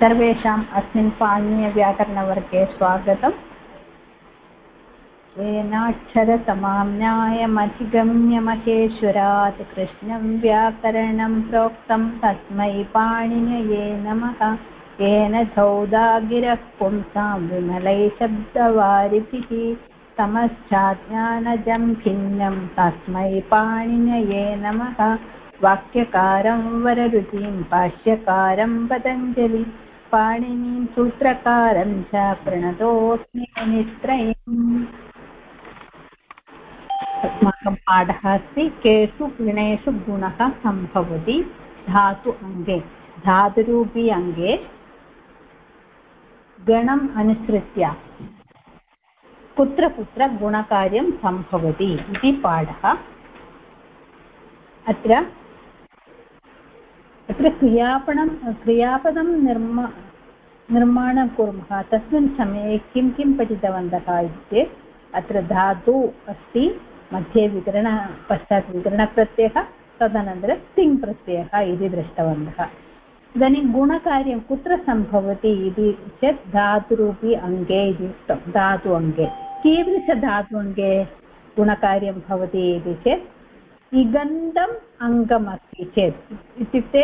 सर्वेषाम् अस्मिन् पाणिनीयव्याकरणवर्गे स्वागतम्। येनाक्षरसमाम्नायमधिगम्य महेश्वरात् कृष्णं व्याकरणं प्रोक्तं तस्मै पाणिनये नमः। येन धौदागिरः पुंसां विमलै शब्दवारिभिः तमश्चाज्ञानजं भिन्नं तस्मै पाणिनये नमः। वाक्यकारं वररुचिं, भाष्यकारं पतञ्जलि पाणिनीं सूत्रकारं च प्रणतोऽस्मि मुनित्रयम् अस्माकं पाठः अस्ति, केषु गुणेषु गुणः सम्भवति धातु अङ्गे, धातुरूपी अङ्गे। गणम् अनुसृत्य कुत्र कुत्र गुणकार्यं सम्भवति इति पाठः। अत्र अत्र क्रियापणं, क्रियापदं निर्मा, निर्माणं कुर्मः। तस्मिन् समये किं किं पठितवन्तः इति चेत् अत्र धातु अस्ति, मध्ये विकरण पश्चात् विकरणप्रत्ययः तदनन्तरं तिङ् प्रत्ययः इति दृष्टवन्तः। इदानीं गुणकार्यं कुत्र सम्भवति इति चेत् धातुरूपी अङ्गे इति उक्तं, धातु अङ्गे। कीदृशधातु अङ्गे गुणकार्यं भवति इति चेत् इगन्तम् अङ्गमस्ति चेत्। इत्युक्ते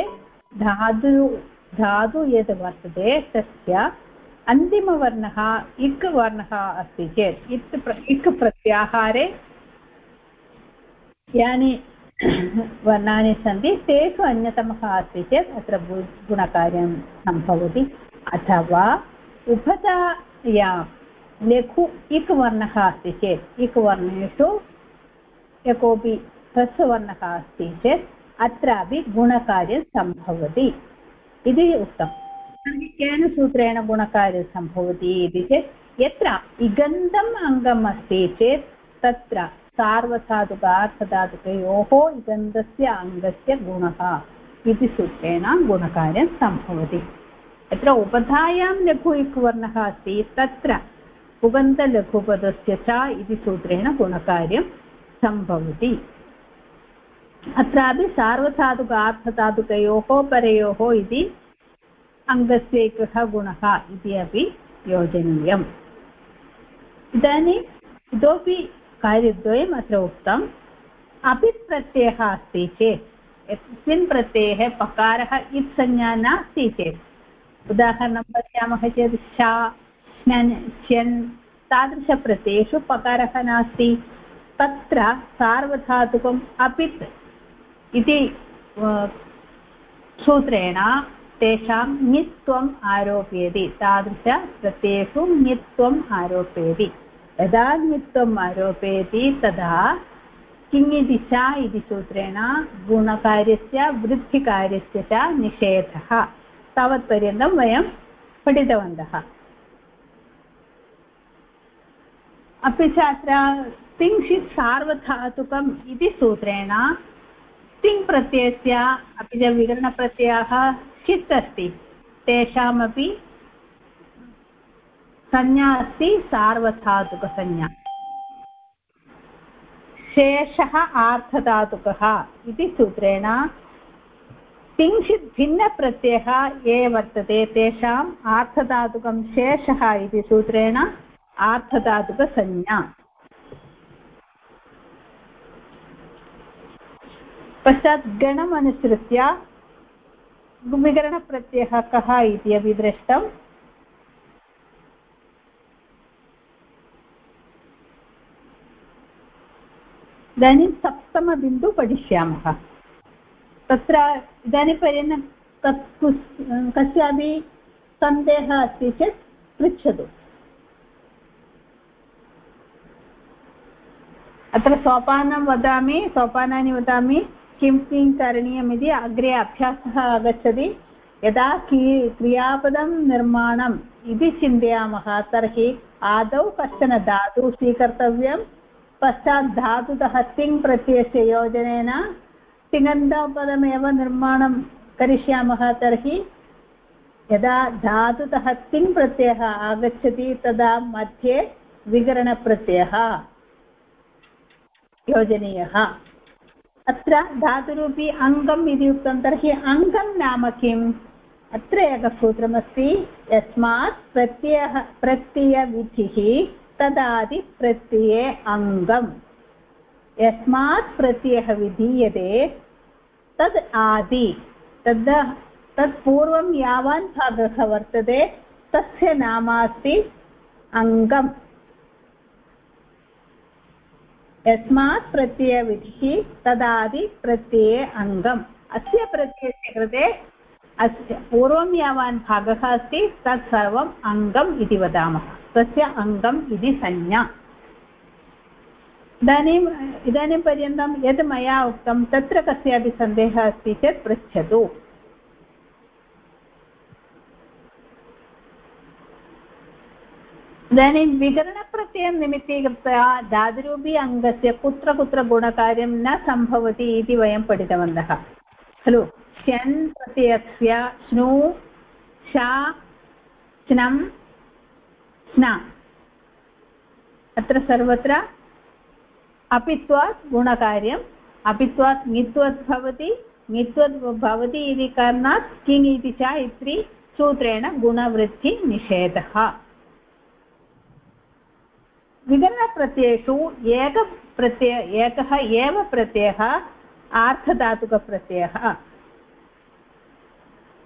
धातु धातु यद् वर्तते तस्य अन्तिमवर्णः इक् वर्णः अस्ति चेत्। इत् इक् प्रत्याहारे यानि वर्णानि सन्ति, तेषु अन्यतमः अस्ति चेत् अत्र गुणकार्यं सम्भवति। अथवा उपधाया लघु इक् वर्णः अस्ति चेत्, इक् वर्णेषु यः कोऽपि ह्रस्ववर्णः अस्ति चेत् अत्रापि गुणकार्यं सम्भवति इति उक्तं। तर्हि केन सूत्रेण गुणकार्यं सम्भवति इति चेत् यत्र इगन्तम् अङ्गम् अस्ति चेत् तत्र सार्वधातुकार्थधातुकयोः इगन्धस्य अङ्गस्य गुणः इति सूत्रेण गुणकार्यं सम्भवति। यत्र उपधायां लघु इक्वर्णः अस्ति तत्र उगन्तलघुपदस्य च इति सूत्रेण गुणकार्यं सम्भवति। अत्रापि सार्वधातुकार्थधातुकयोः परयोः इति अङ्गस्य एकः गुणः इति अपि योजनीयम्। इदानीम् इतोपि कार्यद्वयम् अत्र उक्तम्। अपित् प्रत्ययः अस्ति चेत्, यस्मिन् प्रत्यये पकारः नास्ति चेत्। उदाहरणं पश्यामः चेत् शा श्नन् श्यन् तादृशप्रत्ययेषु पकारः नास्ति। तत्र सार्वधातुकम् अपित् इति सूत्रेण तेषां ङित्वम् आरोपयति। तादृशप्रत्ययेषु ङित्वम् आरोपयति। यदा ङित्वम् आरोपयति तदा किङ् इति च इति सूत्रेण गुणकार्यस्य वृद्धिकार्यस्य च निषेधः। तावत्पर्यन्तं वयं पठितवन्तः। अपि च अत्र तिङ्क्षित् सार्वधातुकम् इति सूत्रेण तिङ् प्रत्ययस्य, अपि च विकरणप्रत्ययः चित् अस्ति। तेषामपि संज्ञा अस्ति, सार्वधातुकसंज्ञा। शेषः आर्थधातुकः इति सूत्रेण किञ्चित् भिन्नप्रत्ययः ये वर्तते, तेषाम् आर्थधातुकं शेषः इति सूत्रेण आर्थधातुकसंज्ञा पश्चात् गणमनुसृत्य विकरणप्रत्ययः कः इति अपि दृष्टम्। इदानीं सप्तमबिन्दु पठिष्यामः। तत्र इदानीं पर्यन्तं कस् कस्यापि सन्देहः अस्ति चेत् पृच्छतु। अत्र सोपानं वदामि, सोपानानि वदामि। किं किं करणीयमिति अग्रे अभ्यासः आगच्छति. यदा कि क्रियापदं निर्माणम् इति चिन्तयामः, तर्हि आदौ कश्चन धातुः स्वीकर्तव्यं, पश्चात् धातुतः तिङ् प्रत्ययस्य योजनेन तिङन्तपदमेव निर्माणं करिष्यामः, तर्हि यदा धातुतः तिङ् प्रत्ययः आगच्छति, तदा मध्ये विकरणप्रत्ययः योजनीयः. अत्र धातुरूपी अङ्गम् इति उक्तं, तर्हि अङ्गं नाम किम्? अत्र एकं सूत्रमस्ति यस्मात् प्रत्ययः, प्रत्ययविधिः तदादिप्रत्यये अङ्गम् यस्मात् प्रत्ययः विधीयते तद् आदि, तद् तत् पूर्वं यावान् भागः वर्तते, तस्य नाम अस्ति अङ्गम् यस्मात् प्रत्ययविधिः तदादि प्रत्यये अङ्गम् अस्य प्रत्ययस्य कृते अस्य पूर्वं यावान् भागः अस्ति, तत् सर्वम् अङ्गम् इति वदामः। तस्य अङ्गम् इति संज्ञा। इदानीम् इदानीं पर्यन्तं यद् मया उक्तं तत्र कस्यापि सन्देहः अस्ति चेत् पृच्छतु। इदानीं विकरणप्रत्ययं निमित्तीकृत्य धातुरूपी अङ्गस्य कुत्र कुत्र गुणकार्यं न सम्भवति इति वयं पठितवन्तः खलु शन् प्रत्ययस्य स्नु शा स्नं स्ना अत्र सर्वत्र अपित्वात् गुणकार्यम् अपित्वात् ङित्वत् भवति ङित्वत् भवति इति कारणात् किङ् इति च इति सूत्रेण गुणवृत्तिनिषेधः विकरणप्रत्ययेषु एकप्रत्यय एकः एव प्रत्ययः, आर्थधातुकप्रत्ययः।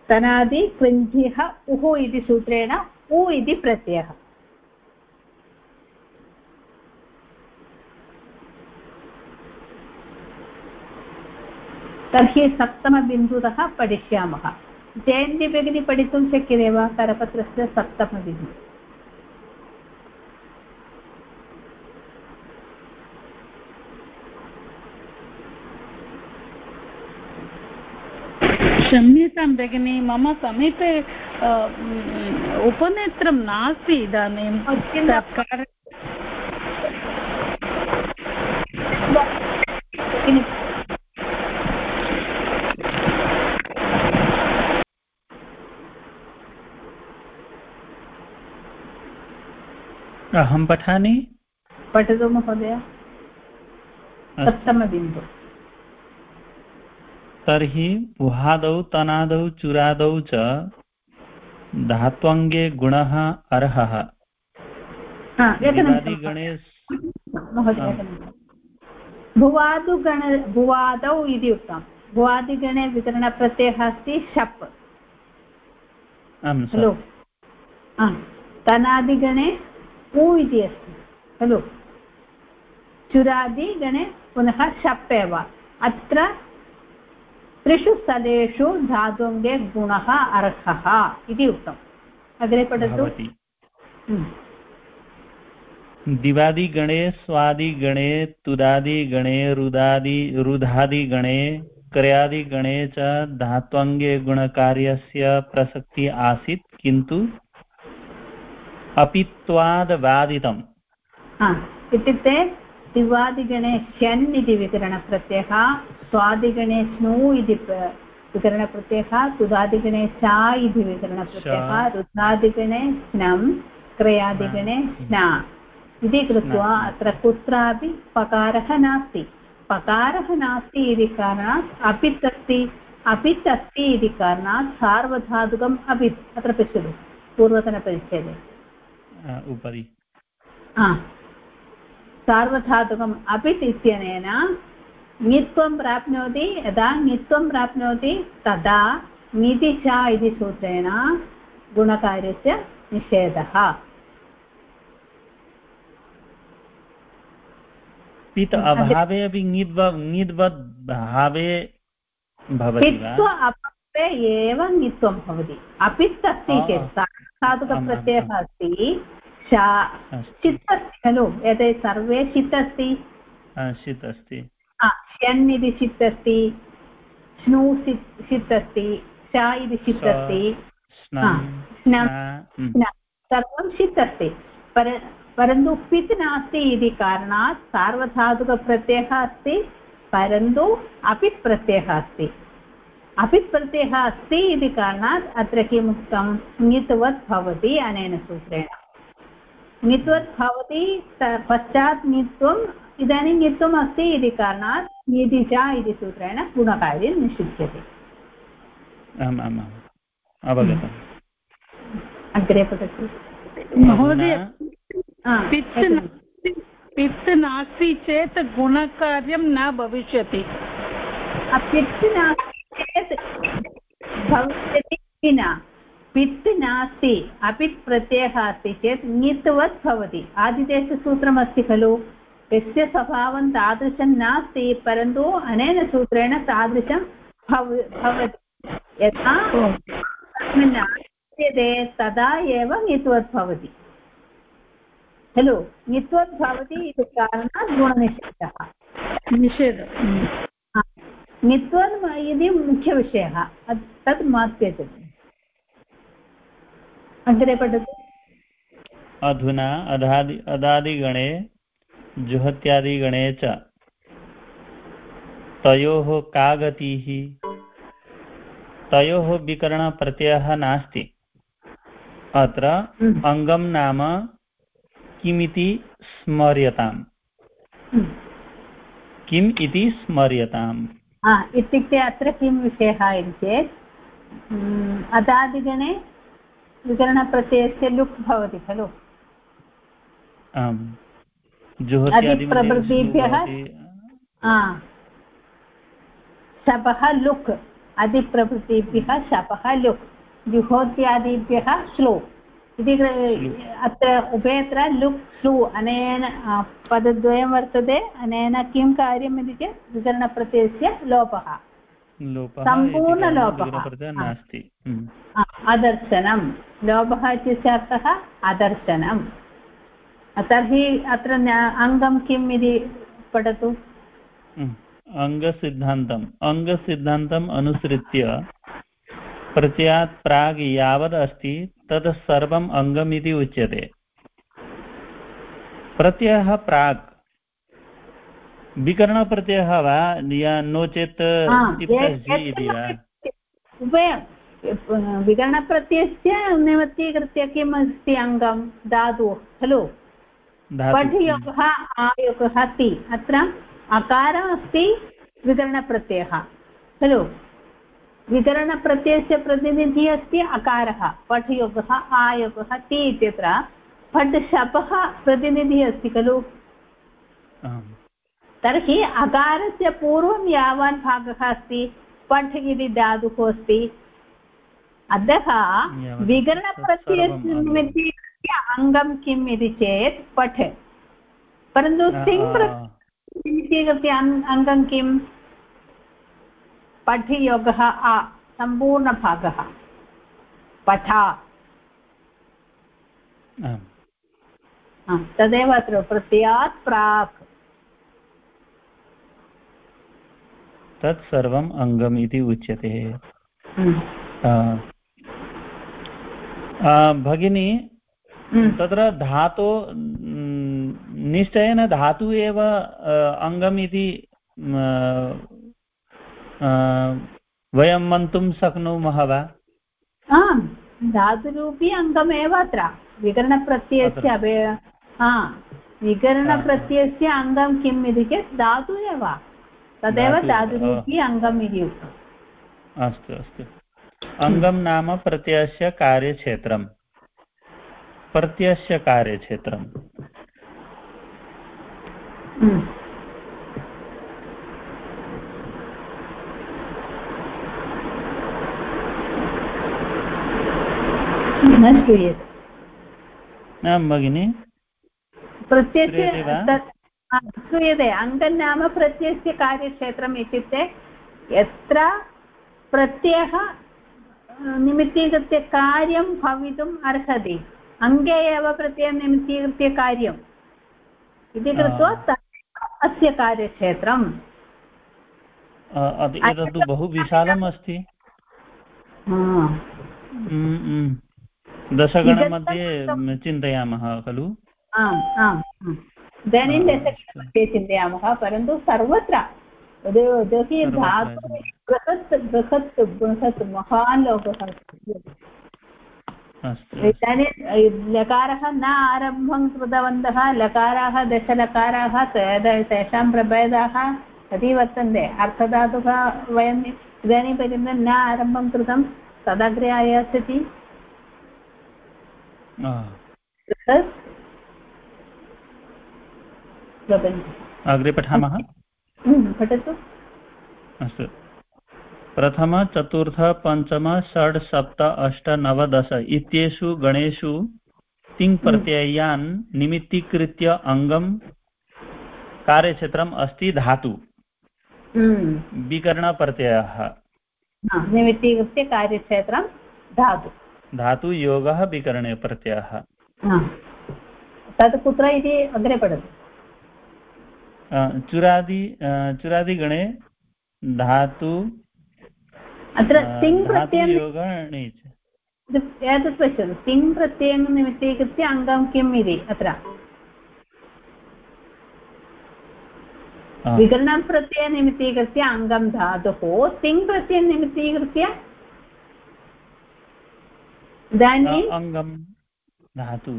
तनादि कृञ्जिः उः इति सूत्रेण उ इति प्रत्ययः। तर्हि सप्तमबिन्दुतः पठिष्यामः। जयन्ति भगिनी पठितुं शक्यते वा? करपत्रस्य सप्तमबिन्दुः। क्षम्यतां भगिनि मम समीपे उपनेत्रं नास्ति इदानीं। अहं पठामि? पठतु महोदय। सप्तमबिन्दु। तर्हि उहादौ तनादौ चुरादौ च धात्वङ्गे गुणः अर्हः। गणे भुवादुगण भुवादौ इति उक्तं भुवादिगणे विकरणप्रत्ययः अस्ति शप्। खलु तनादिगणे उ इति अस्ति। खलु चुरादिगणे पुनः शप् एव। अत्र त्रिषु स्थलेषु धातुङ्गे गुणः अर्हः इति उक्तम्। अग्रे पठतु। हम्म। दिवादिगणे स्वादिगणे तुदादिगणे रुदादि रुधादिगणे क्रयादिगणे च धात्वङ्गे गुणकार्यस्य प्रसक्तिः आसीत् किन्तु अपित्वादवादितम्। इत्युक्ते दिवादिगणे ष्यन् इति विकरणप्रत्ययः स्वादिगणे स्नु इति विकरणप्रत्ययः तुदादिगणे चा इति विकरणप्रत्ययः रुद्धादिगणे स्नं क्रयादिगणे स्ना इति कृत्वा अत्र कुत्रापि पकारः नास्ति। पकारः नास्ति इति कारणात् अपित् अस्ति अपित् अस्ति इति कारणात् सार्वधातुकम् अपित् अत्र पश्यतु पूर्वतनपरिच्छेदे। उपरि। सार्वधातुकम् अपित् इत्यनेन ङित्वं प्राप्नोति यदा ङित्वं प्राप्नोति तदा ङिति च इति सूत्रेण गुणकार्यस्य निषेधः। पित् अभावे अपि ङिद्वद् भावे भवति अभावे एव ङित्वं भवति। अपित् अस्ति चेत् साधुकप्रत्ययः अस्ति। चित् अस्ति। खलु एते सर्वे चित् अस्ति चित् अस्ति ष्यन् इति चित् अस्ति स्नु चित् अस्ति श इति चित् अस्ति सर्वं चित् अस्ति पर परन्तु पित् नास्ति इति कारणात् सार्वधातुकप्रत्ययः अस्ति परन्तु अपित् प्रत्ययः अस्ति अपित् प्रत्ययः अस्ति इति कारणात् अत्र किम् उक्तं ङित्वत् भवति अनेन सूत्रेण ङित्वत् भवति पश्चात् ङित्वम् इदानीं ङित्वम् अस्ति इति कारणात् ङिति च इति सूत्रेण गुणकार्यं निषिध्यते आम् आम् आम् अवगतम् अग्रे पठतु महोदय हा, पित् एकनिमिषम्। नास्ति पित् नास्ति चेत् गुणकार्यं न भविष्यति पित् नास्ति चेत् भविष्यति इति न पित् नास्ति अपित् प्रत्ययः अस्ति चेत् ङित्वत् भवति आदिदेशसूत्रमस्ति खलु यस्य स्वभावं तादृशं नास्ति परन्तु अनेन सूत्रेण तादृशं भव भवति। यथा तस्मिन् आस्यते तदा एव ङित्वत् भवति। खलु? ङित्वत् भवति इति कारणात् गुणनिषेधः। निषेध। हा, इति मुख्यविषयः। तत् मा त्यजतु अग्रे पठतु। अधुना अधादि अदादिगणे जुहत्यादिगणे च। तयोः का गतिः? तयोः विकरणप्रत्ययः नास्ति। अत्र हम्म। अङ्गं नाम किमिति स्मर्यताम्? हम्म। किम् इति स्मर्यताम्? इत्युक्ते अत्र किं विषयः इति चेत् हम्म, अदादिगणे विकरणप्रत्ययस्य लुक् भवति खलु। आम्। अधिप्रभृतिभ्यः शपः लुक्। अधिप्रभृतिभ्यः शपः लुक्। जुहोत्यादिभ्यः श्लू। इति अत्र उभयत्र लुक् श्लू अनेन पदद्वयं वर्तते। अनेन किं कार्यम् इति चेत् विकरणप्रत्ययस्य लोपः। लोपः सम्पूर्णलोपः। नास्ति। हम्म। अदर्शनं लोभः इत्यस्य अर्थः अदर्शनम् तर्हि अत्र अङ्गं किम् इति पठतु। अङ्गसिद्धान्तम्। अङ्गसिद्धान्तम् अनुसृत्य प्रत्ययात् प्राग् यावद् अस्ति तत् सर्वम् अङ्गम् इति उच्यते। प्रत्ययः प्राक् विकरणप्रत्ययः वा? या नो चेत् विकरणप्रत्ययस्य निमित्तीकृत्य किम् अस्ति अङ्गं? धातुः खलु? पठयोगः आयोगः ति अत्र अकारः अस्ति विकरणप्रत्ययः। खलु? विकरणप्रत्ययस्य प्रतिनिधिः अस्ति अकारः। पठयोगः आयोगः ति इत्यत्र पठ् शपः प्रतिनिधिः अस्ति खलु। तर्हि अकारस्य पूर्वं यावान् भागः अस्ति पठ् इति धातुः अस्ति। अतः विकरणप्रत्ययस्य सर्वम् निमित्तीकृत्य अङ्गं किम् इति चेत् पठ् परन्तु अङ्- अङ्गं किं पठ् योगः आ सम्पूर्णभागः पठा तदेव अत्र प्रत्ययात् प्राक् तत् सर्वम् अङ्गम् इति उच्यते भगिनी। तत्र धातो न्- निश्चयेन धातु एव अङ्गम् इति वयं मन्तुं शक्नुमः वा? आम् धातुरूपी अङ्गमेव अत्र। विकरणप्रत्ययस्य। अभे हा विकरणप्रत्ययस्य अङ्गं किम् इति चेत् धातु एव। तदेव धातुरूपी अङ्गम् इति उक्तम्। अस्तु अस्तु। अङ्गं नाम प्रत्ययस्य कार्यक्षेत्रं प्रत्ययस्य कार्यक्षेत्रम्। न श्रूयते न भगिनि प्रत्ययस्य श्रूयते वा? तत् हा, श्रूयते अङ्गं नाम प्रत्ययस्य कार्यक्षेत्रम् इत्युक्ते यत्र प्रत्ययः निमित्तीकृत्य कार्यं भवितुम् अर्हति अङ्गे एव प्रत्ययं निमित्तीकृत्य कार्यम् इति कृत्वा अस्य कार्यक्षेत्रम्। अ, एतत्तु बहु विशालम् अस्ति. दशगणमध्ये चिन्तयामः खलु? आम् आम् आम्। इदानीं आ, दशकमध्ये चिन्तयामः परन्तु सर्वत्र यतोहि सर्वत्र बृहत् बृहत् बृहत् महान् लोकः अस्ति अस्तु। इदानीं लकारः न आरम्भं कृतवन्तः लकाराः दशलकाराः तेषां प्रभेदाः कति वर्तन्ते। अर्थधातुः वयम् इदानीं पर्यन्तं न आरम्भं कृतं तदग्रे आयास्यति अग्रे पठामः। हम्म, पठतु। अस्तु। प्रथम चतुर्थ पञ्चम षड् सप्त अष्ट नव दश इत्येषु गणेषु तिङ्प्रत्ययान् निमित्तीकृत्य अङ्गं कार्यक्षेत्रम् अस्ति धातु। हम्म। विकरणप्रत्ययः। निमित्तीकृत्य कार्यक्षेत्रं धातु। धातु योगः विकरणे प्रत्ययः। तत् कुत्र इति अग्रे पठतु। चुरादि चुरादिगणे धातु अत्र तिङ् प्रत्ययं एतत् पश्यतु तिङ् प्रत्ययं निमित्तीकृत्य अङ्गं किम् इति अत्र विकरणं प्रत्ययनिमित्तीकृत्य अङ्गं धातुः तिङ् प्रत्ययं निमित्तीकृत्य इदानीं अङ्गं धातु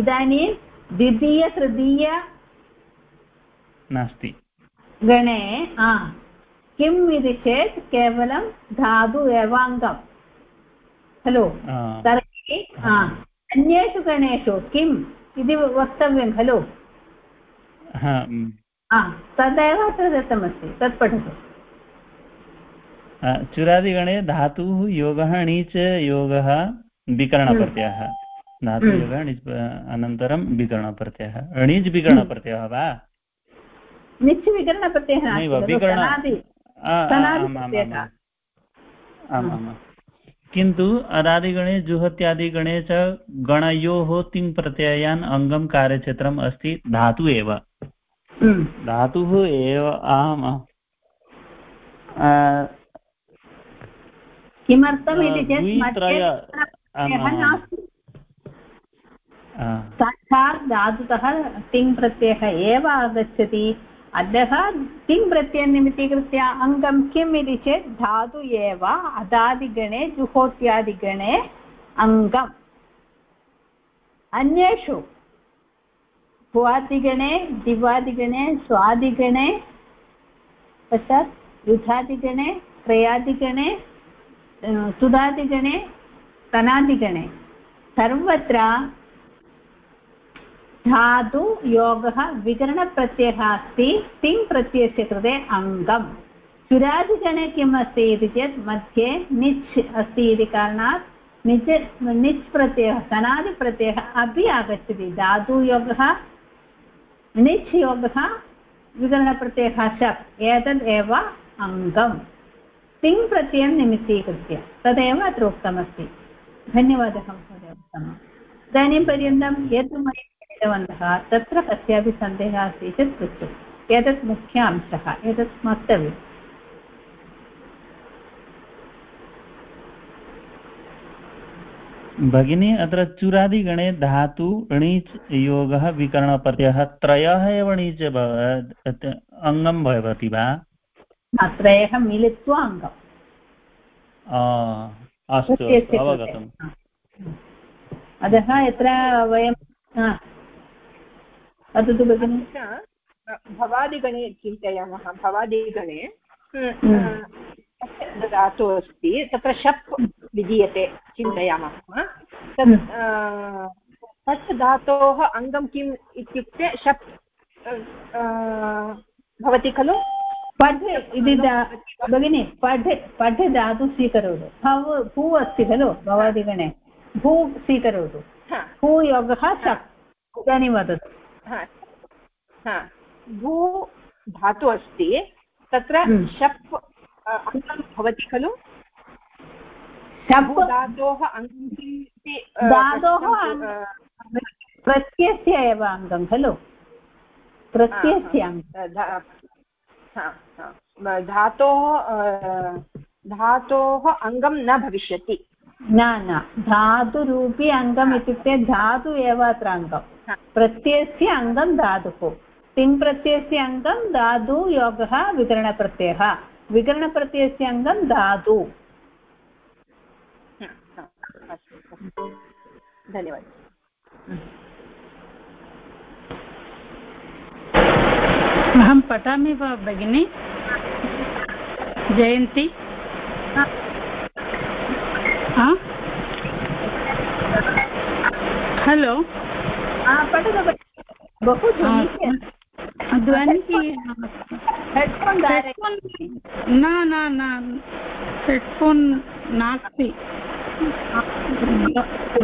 इदानीं द्वितीय तृतीय नास्ति गणे हा किम् इति चेत् केवलं धातु एव अङ्गं खलु तर्हि अन्येषु गणेषु किम् इति वक्तव्यं खलु? तदेव अत्र दत्तमस्ति तत् पठतु। चुरादिगणे धातुः योगः णिच् योगः विकरणप्रत्ययः। धातु हम्म। णिच् अनन्तरं विकरणप्रत्ययः। णिज् विकरणप्रत्ययः वा? निच् विकरणप्रत्ययः किन्तु अदादिगणे जुहत्यादिगणे च गणयोः तिङ्प्रत्ययान् अङ्गं कार्यक्षेत्रम् अस्ति धातु एव। धातुः एव आम् आम्। किमर्थम् इति चेत् धातुतः तिङ् प्रत्ययः एव आगच्छति अतः तिङ् प्रत्ययनिमित्तीकृत्य अङ्गं किम् इति चेत् धातु एव अदादिगणे जुहोत्यादिगणे अङ्गम्। अन्येषु भुवादिगणे दिवादिगणे स्वादिगणे पश्चात् युधादिगणे क्रयादिगणे अ, सुधादिगणे तनादिगणे। सर्वत्र धातु योगः विकरणप्रत्ययः अस्ति तिङ् प्रत्ययस्य कृते अङ्गम्। चुरादिगणे किम् अस्ति इति चेत् मध्ये निच् अस्ति इति कारणात् निच् निच् प्रत्ययः सनादिप्रत्ययः अपि आगच्छति। धातुयोगः निच् योगः विकरणप्रत्ययः शप् एतदेव अङ्गम्। तिङ् प्रत्ययं निमित्तीकृत्य, तदेव अत्र उक्तमस्ति। धन्यवादः, महोदय, उत्तमम्। इदानीं पर्यन्तं यत् वयं पठितवन्तः तत्र कस्यापि सन्देहः अस्ति चेत् पृच्छतु एतत् मुख्य अंशः एतत् स्मर्तव्यम् भगिनी अत्र चुरादिगणे धातु णिच् योगः विकरणप्रत्ययः त्रयः एव णिच् भव- अङ्गं भवति वा? त्रयः मिलित्वा अङ्गम्। अस्तु अवगतम्। अतः यत्र वयं। वदतु भगिनि? भवादिगणे चिन्तयामः। भवादिगणे हम्म। धातुः अस्ति तत्र शप् विधीयते चिन्तयामः। तत् हम्म। तत् धातोः अङ्गं किम् इत्युक्ते शप् भवति खलु? पठ् इति भगिनि पठ् पठ् धातु स्वीकरोतु। भव भू अस्ति खलु भवादिगणे? भू स्वीकरोतु। हा, भूयोगः शप्। इदानीं वदतु. भू धातु अस्ति तत्र हम्म। शप् अङ्गं भवति खलु? धातोः अङ्गं किम् धातोः प्रत्ययस्य एव अङ्गं खलु? प्रत्ययस्य धा- हा, हा. धातोः धातोः अङ्गं न भविष्यति। न न. धातुरूपी अङ्गम् इत्युक्ते धातु एव अत्र अङ्गं हा. प्रत्ययस्य अङ्गं धातुः। तिङ् प्रत्ययस्य अङ्गं धातु योगः विकरणप्रत्ययः। विकरणप्रत्ययस्य अङ्गं धातु. धन्यवादः। अहं पठामि वा भगिनि? जयन्ती। हलो। बहु ध्वनिः न न न हेड्फोन् नास्ति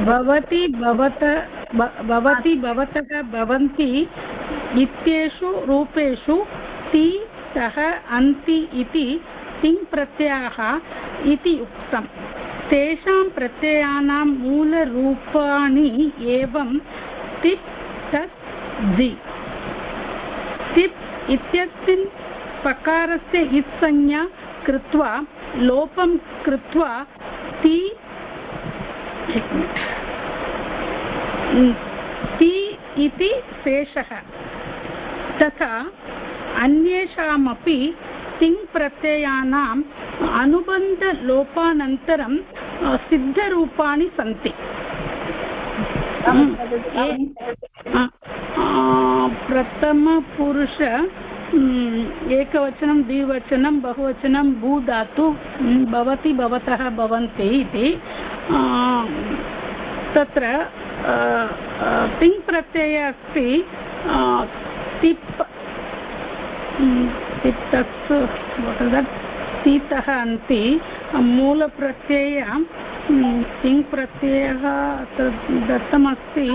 भवती भवत भवती भवतः भवन्ति इत्येषु रूपेषु ति तः अन्ति इति तिङ् प्रत्ययाः इति उक्तम्। तेषां प्रत्ययानां मूलरूपाणि एवं तिप् तत् झि तिप् इत्यस्मिन् पकारस्य इत्संज्ञा कृत्वा, लोपं कृत्वा, ति ति इति शेषः। तथा अन्येषामपि तिङ्प्रत्ययानाम् अनुबन्धलोपानन्तरं सिद्धरूपाणि सन्ति। प्रथमपुरुष एकवचनं, द्विवचनं, बहुवचनं, भूधातु भवति, भवतः, भवन्ति इति तत्र तिङ् प्रत्ययः अस्ति तिप् तिप्तस् तीतः अन्ति मूलप्रत्यय तिङ् प्रत्ययः दत्तमस्ति।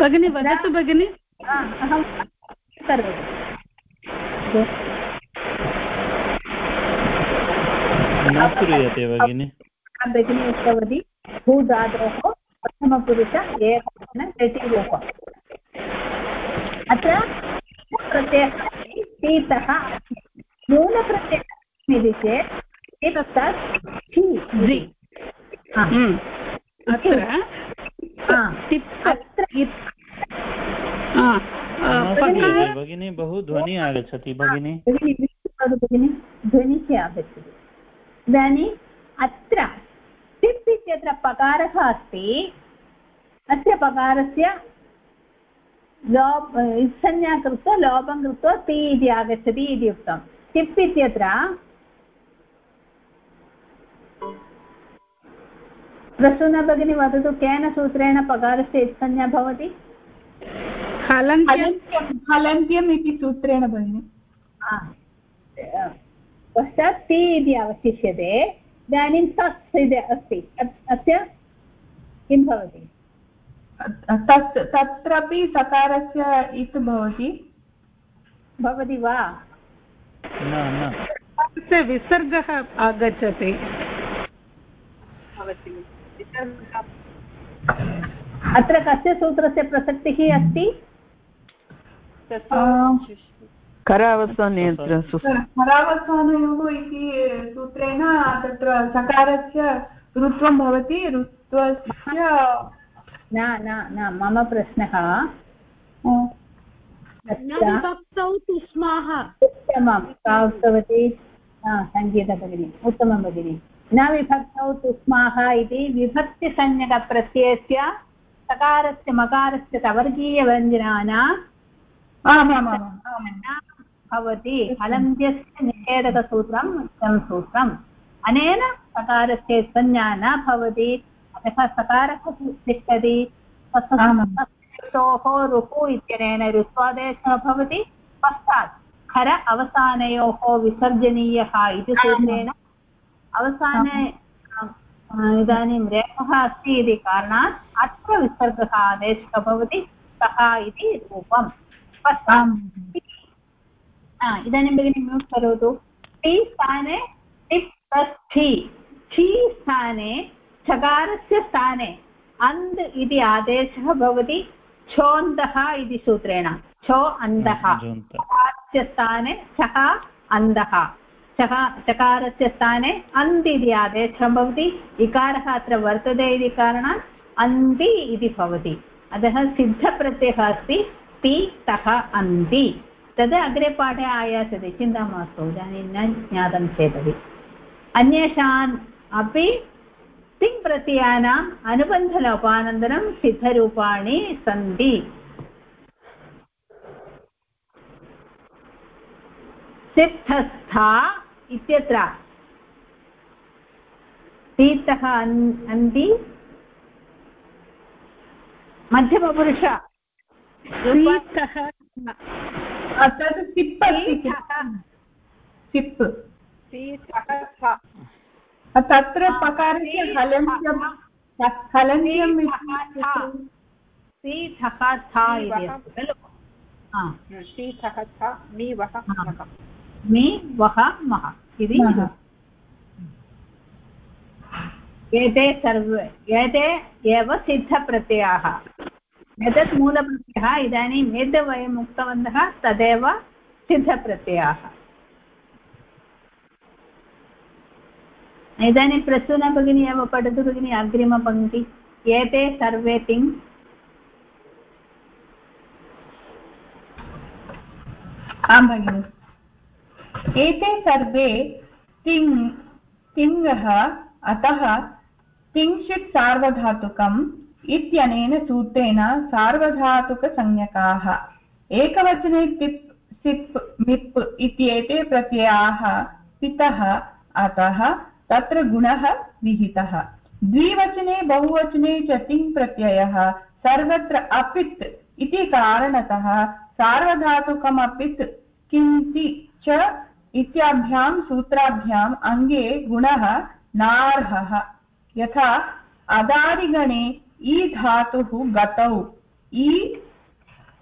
भगिनी वदतु भगिनि। न श्रूयते भगिनि। भगिनी उक्तवती भूधातोः प्रथमपुरुष अत्र प्रत्ययः अस्ति शीतः मूलप्रत्ययः इति चेत् तत् अत्र भगिनी। बहु ध्वनिः आगच्छति भगिनि। भगिनि ध्वनिः आगच्छति। इदानीम् अत्र टिप् इत्यत्र पकारः अस्ति। अस्य पकारस्य लोप् संज्ञा कृत्वा लोपं कृत्वा ति इति आगच्छति इति उक्तं। टिप् इत्यत्र? प्रसूना भगिनी वदतु केन सूत्रेण पकारस्य संज्ञा भवति? हलन्त्यम्। इति सूत्रेण भगिनि। पश्चात् ति इति अवशिष्यते। इदानीं सस् इति अस्ति। अस्य किं भवति? तत् तत्रापि सकारस्य इत् भवति। भवति वा? न न। विसर्गः आगच्छति। अत्र कस्य सूत्रस्य प्रसक्तिः अस्ति? करावसानयन्त्र करावसानयोः इति सूत्रेण तत्र सकारस्य ऋत्वं भवति। ऋत्वस्य न न न मम प्रश्नः। उत्तमं का उक्तवती? सङ्गीता भगिनी उत्तमं भगिनी। न विभक्तौ तुस्माः इति विभक्तिसंज्ञकप्रत्ययस्य सकारस्य मकारस्य तवर्गीयव्यञ्जनानां भवति। हलन्त्यस्य निषेधकसूत्रम् इदं सूत्रम्। अनेन सकारस्य संज्ञा न भवति। अतः सकारः तिष्ठति। तयोः रुः इत्यनेन ऋत्वादेशः भवति। पश्चात् खर अवसानयोः विसर्जनीयः इति सूत्रेण अवसाने इदानीं रेफः अस्ति इति कारणात् अत्र विसर्गः आदेशः भवति। सः इति रूपम्। इदानीं भगिनी म्यूट् करोतु। टि स्थाने टिप् प्लस् छि स्थाने चकारस्य स्थाने। अन्त् इति आदेशः भवति छोन्दः इति सूत्रेण। छो अन्तः चकारस्य स्थाने छः अन्तः चः चकारस्य स्थाने अन्त् इति आदेशः भवति इकारः अत्र वर्तते इति कारणात् अन्ति इति भवति। अतः सिद्धप्रत्ययः अस्ति ति तः अन्ति तद् अग्रे पाठे आयास्यते चिन्ता मास्तु इदानीं न ज्ञातं चेदपि। अन्येषाम् अपि तिङ् प्रत्ययानाम् अनुबन्धलोपानन्तरं सिद्धरूपाणि सन्ति। सिद्धस्था इत्यत्र सीतः अन्ति। मध्यमपुरुष। सीतः तद् सिप् अस्ति। सिप् तत्र पकारस्य हलन्त्यं हलन्त्यं सीतः था इति खलु? सीतः था मी वः मः वः मः इति? एते सर्वे एते एव सिद्धप्रत्ययाः। एतत् मूलप्रत्ययः इदानीं यद् वयम् उक्तवन्तः तदेव सिद्धप्रत्ययाः। इदानीं प्रसूना भगिनी एव पठतु भगिनी अग्रिमपङ्क्ति एते सर्वे तिङ् आं भगिनि। एते सर्वे तिङ् तिङ्गः अतः तिङ्क्षित् सार्वधातुकम् इत्यनेन सूत्रेण सार्वधातुकसंज्ञकाः। एकवचने तिप् सिप् मिप् इत्येते प्रत्ययाः पितः अतः तत्र गुणः विहितः। द्विवचने, बहुवचने च तिङ् प्रत्ययः। सर्वत्र अपित् इति कारणतः सार्वधातुकमपित् किन्ति च इत्याभ्यां सूत्राभ्याम् अङ्गे गुणः नार्हः। यथा, अदादिगणे इ धातुः गतौ। इ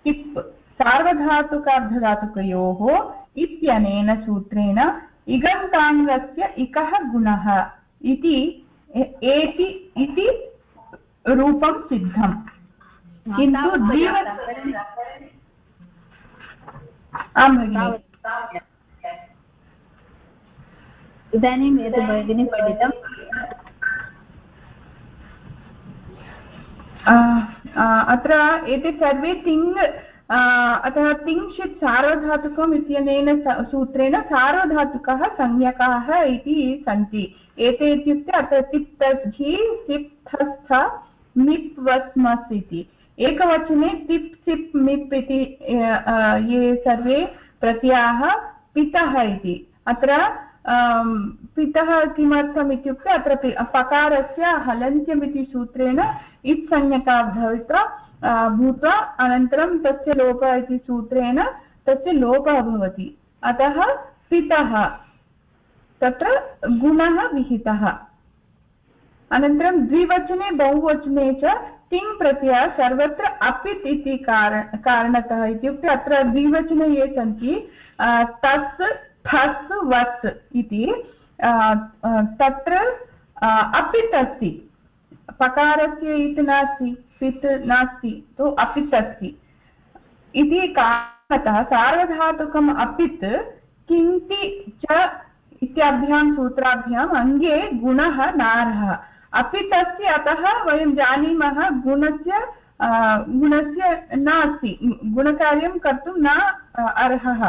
तिप् सार्वधातुकार्धधातुकयोः इत्यनेन सूत्रेण इगन्ताङ्गस्य इकः गुणः इति एति इति रूपं सिद्धम्। किन्तु द्विव आं भगिनि। इदानीं यत् भगिनी पठितं। अत्र एते सर्वे तिङ् अतः तिङ्क्षित् सार्वधातुकम् इत्यनेन सूत्रेण सार्वधातुकः संज्ञकाः इति सन्ति। एते इत्युक्ते अत्र तिप्तझि सिप्थस्थ मिप् वस्मस् इति। एकवचने तिप् सिप् मिप् इति ये सर्वे प्रत्ययाः पितः इति। अत्र पितः किमर्थम् इत्युक्ते अत्र पकारस्य हलन्त्यमिति सूत्रेण इत्संज्ञका भवित्वा भूत्वा अनन्तरं तस्य इति सूत्रेण तस्य लोपः भवति अतः पितः, तत्र गुणः विहितः। अनन्तरं द्विवचने, बहुवचने च तिङ् प्रत्ययः सर्वत्र अपित् इति कारण कारणतः इत्युक्ते अत्र द्विवचने ये सन्ति तस्, ठस् वस् इति तत्र अपित् अस्ति। पकारस्य इति नास्ति। पित् नास्ति, तु अपित् अस्ति। इति कारणतः सार्वधातुकम् अपित् किन्ति च इत्याभ्यां सूत्राभ्याम् अङ्गे गुणः नार्हः अपित् अस्ति, अतः वयं जानीमः गुणस्य गुणस्य नास्ति। गुणकार्यं कर्तुं न अर्हः।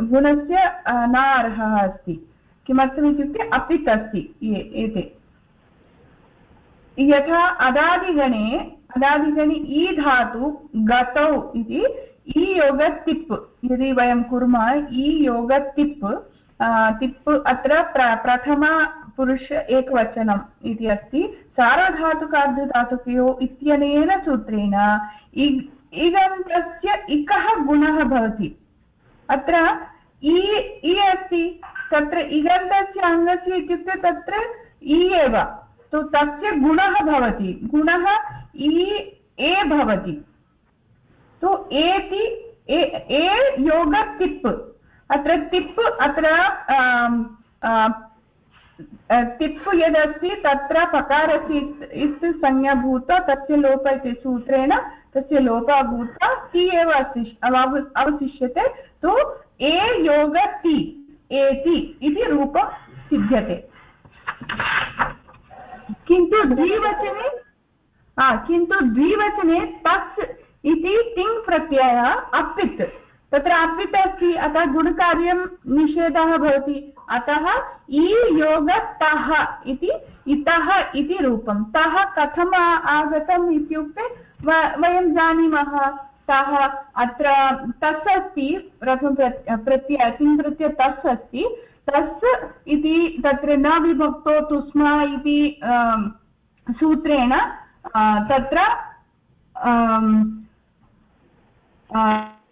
गुणस्य न अर्हः अस्ति। किमर्थमित्युक्ते अपित् अस्ति एते। यथा अदादिगणे अदादिगणे इ धातु गतौ इति इ योगतिप् यदि वयं कुर्मः इ योगतिप् तिप् तिप् अत्र प्र प्रथमपुरुष एकवचनम् इति अस्ति। सार्वधातुकार्धधातुकयो इत्यनेन सूत्रेण इगन्तस्य इकः गुणः भवति। अत्र इ इ अस्ति, तत्र इगन्तस्य अङ्गस्य इत्युक्ते तत्र इ एव। तु तस्य गुणः भवति। गुणः इ ए भवति। तु एति, ए योग तिप्। अत्र तिप् अत्र तिप् यदस्ति, तत्र पकारस्य इत् संज्ञा भूत्वा तस्य लोप इति सूत्रेण तस्य लोपः भूत्वा ति एव अवशिष्यते। तु ए योग ति, एति इति रूपं सिद्ध्यते। किन्तु द्विवचने किन्तु द्विवचने तस् इति तिङ् प्रत्ययः तत्र अपित् अस्ति, अतः गुणकार्यं निषेधः भवति। अतः इ योग तः इति, इतः इति रूपं। तः कथम् आगतम् इत्युक्ते वयं जानीमः। सः अत्र तस् अस्ति प्रत्यय, तिङ् प्रत्यय तस् अस्ति। तस् इति तत्र न विभक्तो तुस्म इति सूत्रेण तत्र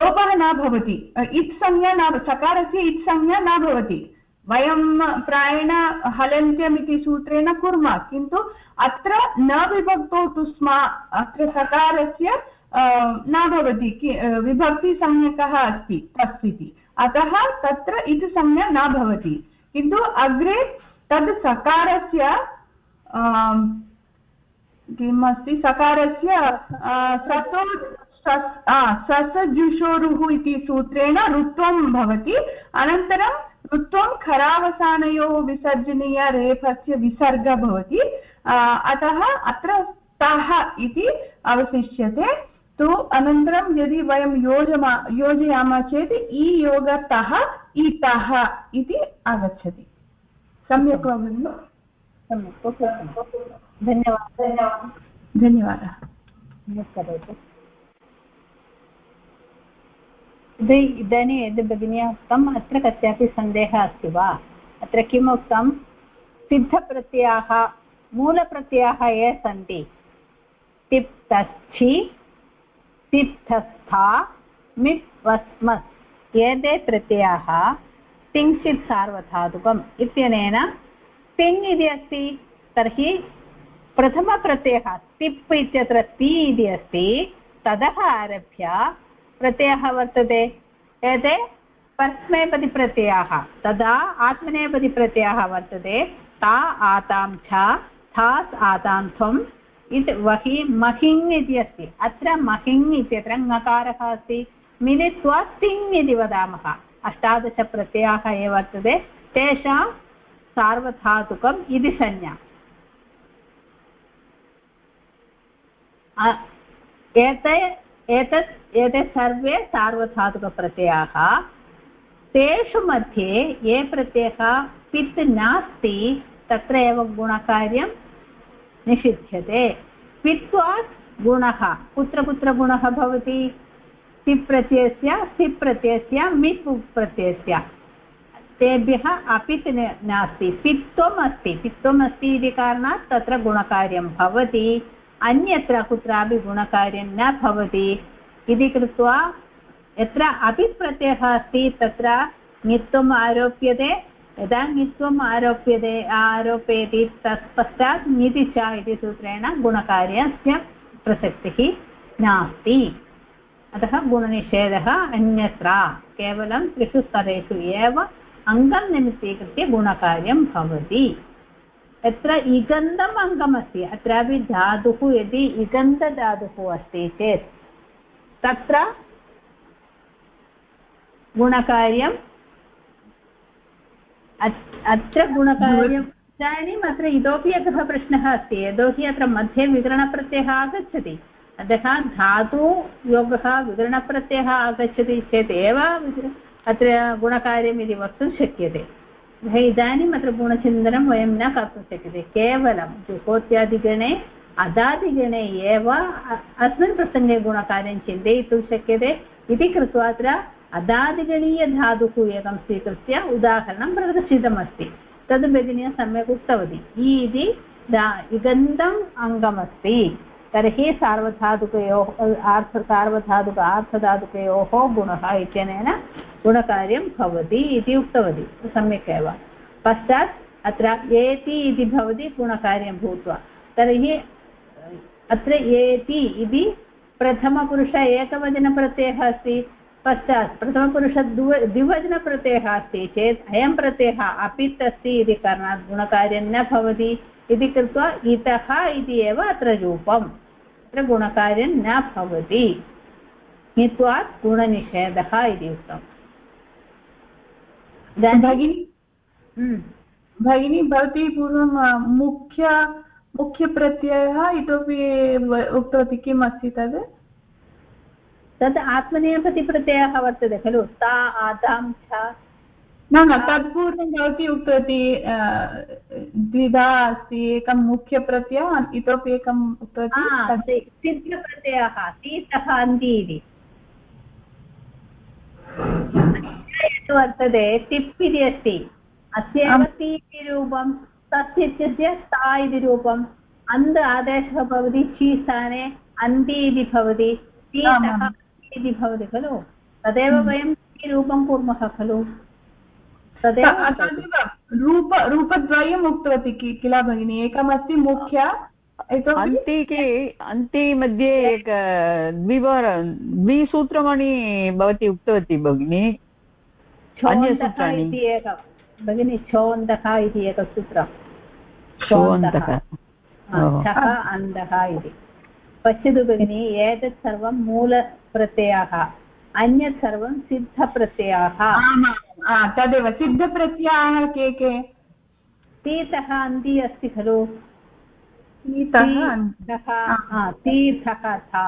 लोपः न भवति। इत् संज्ञा न सकारस्य इत् संज्ञा न भवति। वयं प्रायेण हलन्त्यम् इति सूत्रेण कुर्मः, किन्तु अत्र न विभक्तो तु स्म, अत्र सकारस्य न भवति विभक्तिसंज्ञकः अस्ति, तस् इति। अतः तत्र इति संज्ञा न भवति। किन्तु अग्रे तद् सकारस्य किम् अस्ति सकारस्य ससो ससजुषोरुः इति सूत्रेण ऋत्वं भवति। अनन्तरं ऋत्वं खरावसानयोः विसर्जनीय रेफस्य विसर्गः भवति। अतः अत्र तः इति अवशिष्यते। तु अनन्तरं यदि वयं योजमा योजयामः चेत् इ योगतः इतः इति आगच्छति। सम्यक् वा भगिनि? सम्यक्। धन्यवादः। धन्यवादः। करोतु इदानीं यद् भगिन्या उक्तम् अत्र कस्यापि सन्देहः अस्ति वा? अत्र किम् उक्तं? सिद्धप्रत्ययाः मूलप्रत्ययाः ये सन्ति तिप्तस्थि तिप्तस्था मित् वस्मस् एते प्रत्ययाः तिङ्क्षित् सार्वधातुकम् इत्यनेन तिङ् इति अस्ति, तर्हि प्रथमप्रत्ययः तिप् इत्यत्र ति इति अस्ति, ततः आरभ्य प्रत्ययः वर्तते। एते परस्मैपदिप्रत्ययाः, तदा आत्मनेपदिप्रत्ययः वर्तते, ता आतां च, थास् आतां त्वम् इति वहि महिङ् इति अस्ति। अत्र महिङ् इत्यत्र ङकारः अस्ति। मिलित्वा तिङ् इति वदामः। अष्टादशप्रत्ययाः ये वर्तते। तेषां सार्वधातुकम् इति संज्ञा। एते, एतत्, एते सर्वे सार्वधातुकप्रत्ययाः। तेषु मध्ये ये प्रत्ययः पित् नास्ति, तत्र एव गुणकार्यं निषिध्यते। पित्वात् गुणः, कुत्र कुत्र गुणः भवति? सिप् प्रत्ययस्य सिप् प्रत्ययस्य मित् प्रत्ययस्य तेभ्यः अपित् नास्ति। पित्वम् अस्ति पित्वम् अस्ति इति कारणात् तत्र गुणकार्यं भवति। अन्यत्र कुत्रापि गुणकार्यं न भवति। इति कृत्वा यत्र प्रत्ययः अस्ति, तत्र ङित्वम् आरोप्यते। यदा ङित्वम् आरोप्यते, आरोपयति, तत् पश्चात् च इति सूत्रेण गुणकार्यस्य प्रसक्तिः नास्ति। अतः गुणनिषेधः अन्यत्र, केवलं त्रिषु स्तरेषु एव अङ्गं निमित्तीकृत्य गुणकार्यं भवति। यत्र इगन्तम् अङ्गमस्ति, अत्रापि धातुः यदि इगन्तधातुः अस्ति चेत्, तत्र गुणकार्यम् अत्र गुणकार्यम् इदानीम् अत्र इतोपि एकः प्रश्नः अस्ति। यतोहि अत्र मध्ये विकरणप्रत्ययः आगच्छति। अतः धातुयोगः विकरणप्रत्ययः आगच्छति चेत् एव अत्र गुणकार्यम् इति वक्तुं शक्यते। इदानीम् अत्र गुणचिन्तनं वयं न कर्तुं शक्यते। केवलं जुहोत्यादिगणे, अदादिगणे एव अस्मिन् प्रसङ्गे गुणकार्यं चिन्तयितुं शक्यते इति कृत्वा अत्र अदादिगणीयधातुः एकं स्वीकृत्य उदाहरणं प्रदर्शितमस्ति। तद् भगिन्या सम्यक् उक्तवती। इ इति इगन्तम् अङ्गमस्ति। तर्हि सार्वधातुकयोः, आर्थ सार्वधातुक आर्थधातुकयोः गुणः इत्यनेन गुणकार्यं भवति इति उक्तवती। सम्यक् एव। पश्चात् अत्र एति इति भवति गुणकार्यं भूत्वा। तर्हि अत्र एति इति प्रथमपुरुष एकवचनप्रत्ययः अस्ति। पश्चात् प्रथमपुरुष द्वि द्विवचनप्रत्ययः अस्ति चेत् अयं प्रत्ययः अपित् अस्ति इति कारणात् गुणकार्यं न भवति इति कृत्वा इतः इति एव अत्र रूपम्। अत्र गुणकार्यं न भवति। गुणनिषेधः इति उक्तम्। भगिनी हम्म। भगिनी भवती पूर्वं मुख्य मुख्यप्रत्ययः इतोपि उक्तवती किम् अस्ति तद्? तत् आत्मनेपतिप्रत्ययः वर्तते खलु? ता आतां च। न न तत्पूर्वं भवती उक्तवती द्विधा अस्ति एकं मुख्यप्रत्ययः इतोपि एकम् उक्तवती सिद्धप्रत्ययः सीतः अन्ति इति वर्तते तिप् इति अस्ति। अस्य ति इति रूपं तत् इत्यस्य ता इति रूपम्। अन्ध आदेशः भवति ची स्थाने अन्ति इति भवति सीतः इति भवति खलु? तदेव वयं रूपं कुर्मः खलु? तदेव रूप रूपद्वयम् उक्तवती किल भगिनि? एकमस्ति मुख्य इतोपि अन्तिके अन्ति मध्ये एक द्विवार द्विसूत्रमणि भवती उक्तवती भगिनि। इति एकं। भगिनि छोन्दः इति एकसूत्रं छोन्दः छः अन्तः इति। पश्यतु भगिनि एतत् सर्वं मूलप्रत्ययाः अन्यत् सर्वं सिद्धप्रत्ययाः। तदेव सिद्धप्रत्ययाः के के? तीतः अन्ति अस्ति खलु। तीर्थः था।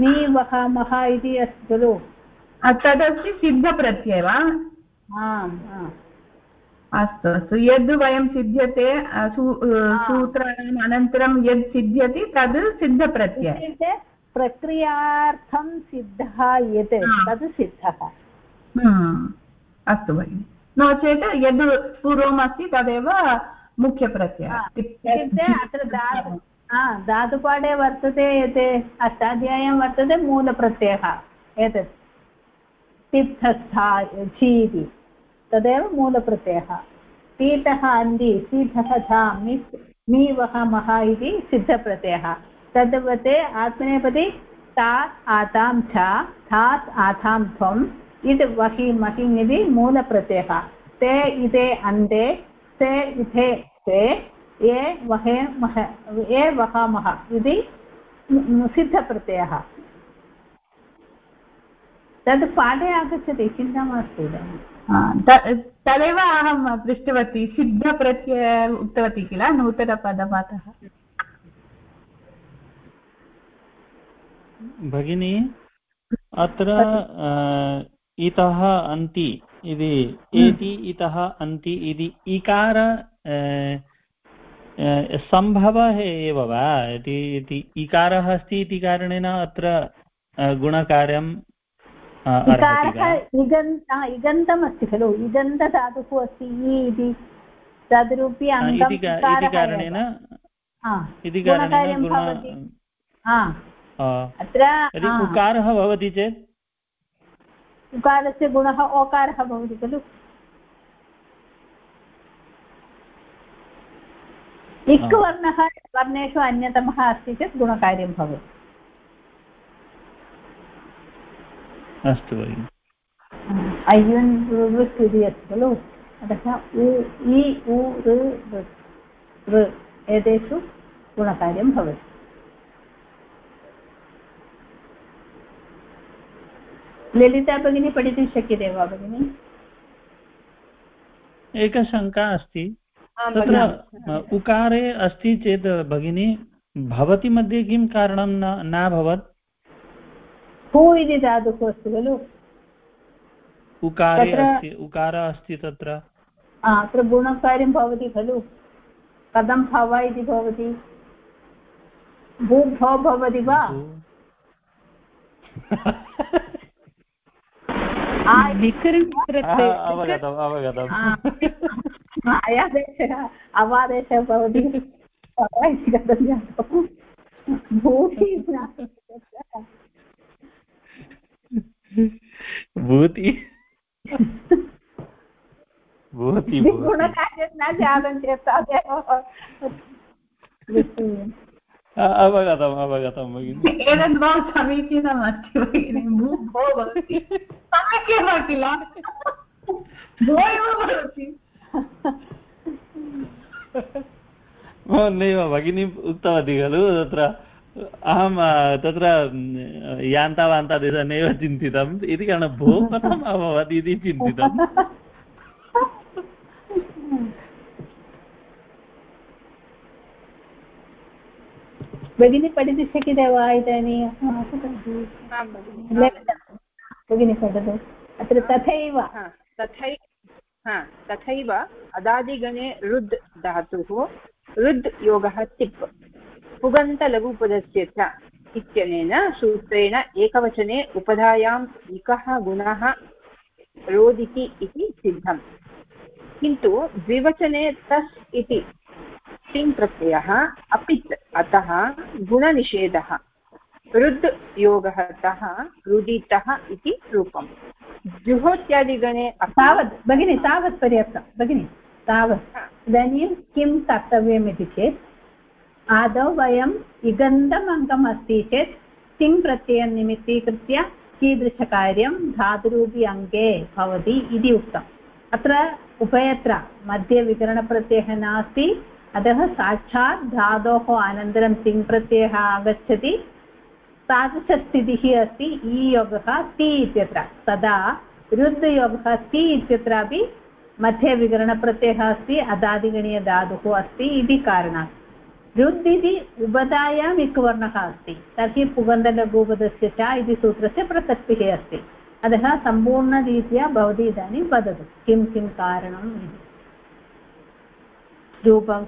नीवहामः इति अस्ति खलु। तदस्ति सिद्धप्रत्यय वा? आम् अस्तु अस्तु। यद् वयं सिद्ध्यते सूत्राणाम् अनन्तरं यद् सिद्ध्यति तद् सिद्धप्रत्यय। प्रक्रियार्थं सिद्धः यत् तद् सिद्धः। अस्तु भगिनि। नो चेत् यद् पूर्वम् अस्ति तदेव मुख्यप्रत्ययः। इत्युक्ते अत्र धातु धातुपाठे वर्तते यत् अष्टाध्याय्यां वर्तते मूलप्रत्ययः। एतत् तीर्थस्था झि इति तदेव मूलप्रत्ययः। शीतः अन्ति शीतः झा मिस् मी वहमः इति सिद्धप्रत्ययः। तद्वत् आत्मनेपदि तात् आतां च थात् आतां त्वम् इति वहि महिम् इति मूलप्रत्ययः। ते इते अन्ते, ते इथे ते, ये वहे मह, ये वहामः इति सिद्धप्रत्ययः। तद् पाठे आगच्छति, चिन्ता मास्तु तदेव अहं पृष्टवती सिद्धप्रत्यय उक्तवती किल नूतनपदपाठः भगिनी अत्र इतः अन्ति इति एति इतः अन्ति इति इकार सम्भवः एव वा? इति इकारः अस्ति इति कारणेन अत्र गुणकार्यं इकारः इगन्त इगन्तम् अस्ति खलु इगन्तधातुः अस्ति इ इति तद्रूपी इति कारणेन इति कारणेन अत्र यदि उकारः भवति चेत्? उकारस्य गुणः ओकारः भवति खलु। इक् वर्णः वर्णेषु अन्यतमः अस्ति चेत् गुणकार्यं भवति। अस्तु भगिनि। अय्युन् ऋक् इति अस्ति खलु। अतः उ इ उ ऋ एतेषु गुणकार्यं भवति। ललिता भगिनी पठितुं शक्यते वा भगिनि? एका शङ्का अस्ति। तत्र उकारे अस्ति चेत् भगिनी भवति मध्ये किं कारणं न नाभवत् हू इति धातुः अस्ति खलु? उकारे अस्ति उकार अस्ति तत्र। अत्र गुणकार्यं भवति खलु? कथं भव इति भवति? भूभो भवति वा? अवगतम् अवगतम् आयादेशः अवादेशः भवति इति कथं जातं भूति भूति भूति गुणकार्यं न जातं चेत् तदेव अवगतम् अवगतं भगिनि। एतद् बहु समीचीनम् भगिनि भो भवति सम्यक् एव किल भो एव भवति नैव भगिनी उक्तवती खलु तत्र अहं तत्र यान्तावान्तादेश नैव चिन्तितम्। इति कारणं भो कथम् अभवत् इति चिन्तितम्। भगिनी पठितुं शक्यते वा इदानीं? भगिनी पठतु। अत्र तथैव। तथैव तथैव अदादिगणे रुद् धातुः रुद् योगः तिप्। पुगन्तलघुपदस्य च इत्यनेन सूत्रेण एकवचने उपधायाम् इकः गुणः रोदिति इति सिद्धम्। किन्तु द्विवचने तस् इति तिङ् प्रत्ययः अपित् अतः गुणनिषेधः रुद् योगः तः रुदितः इति रूपम्। जुहोत्यादिगणे तावत् भगिनि तावत् पर्याप्तं। भगिनि तावत्। इदानीं किं कर्तव्यम् इति चेत् आदौ वयम् इगन्तम् अङ्गम् अस्ति चेत् तिङ् प्रत्ययं निमित्तीकृत्य कीदृशकार्यं धातुरूपी अङ्गे भवति इति उक्तम्। अत्र उभयत्र मध्ये विकरणप्रत्ययः नास्ति। अतः साक्षात् धातोः अनन्तरं तिङ् प्रत्ययः आगच्छति। तादृशस्थितिः अस्ति ईयोगः ति इत्यत्र। तदा रुद्धयोगः ति इत्यत्रापि मध्ये विकरणप्रत्ययः अस्ति, अदादिगणीयधातुः अस्ति इति कारणात्। रुद् इति उपधायाम् इक्वर्णः अस्ति, तर्हि पुगन्धलघुपदस्य च इति सूत्रस्य प्रसक्तिः अस्ति। अतः सम्पूर्णरीत्या भवती इदानीं वदतु, किं किं कारणम् इति। रूपं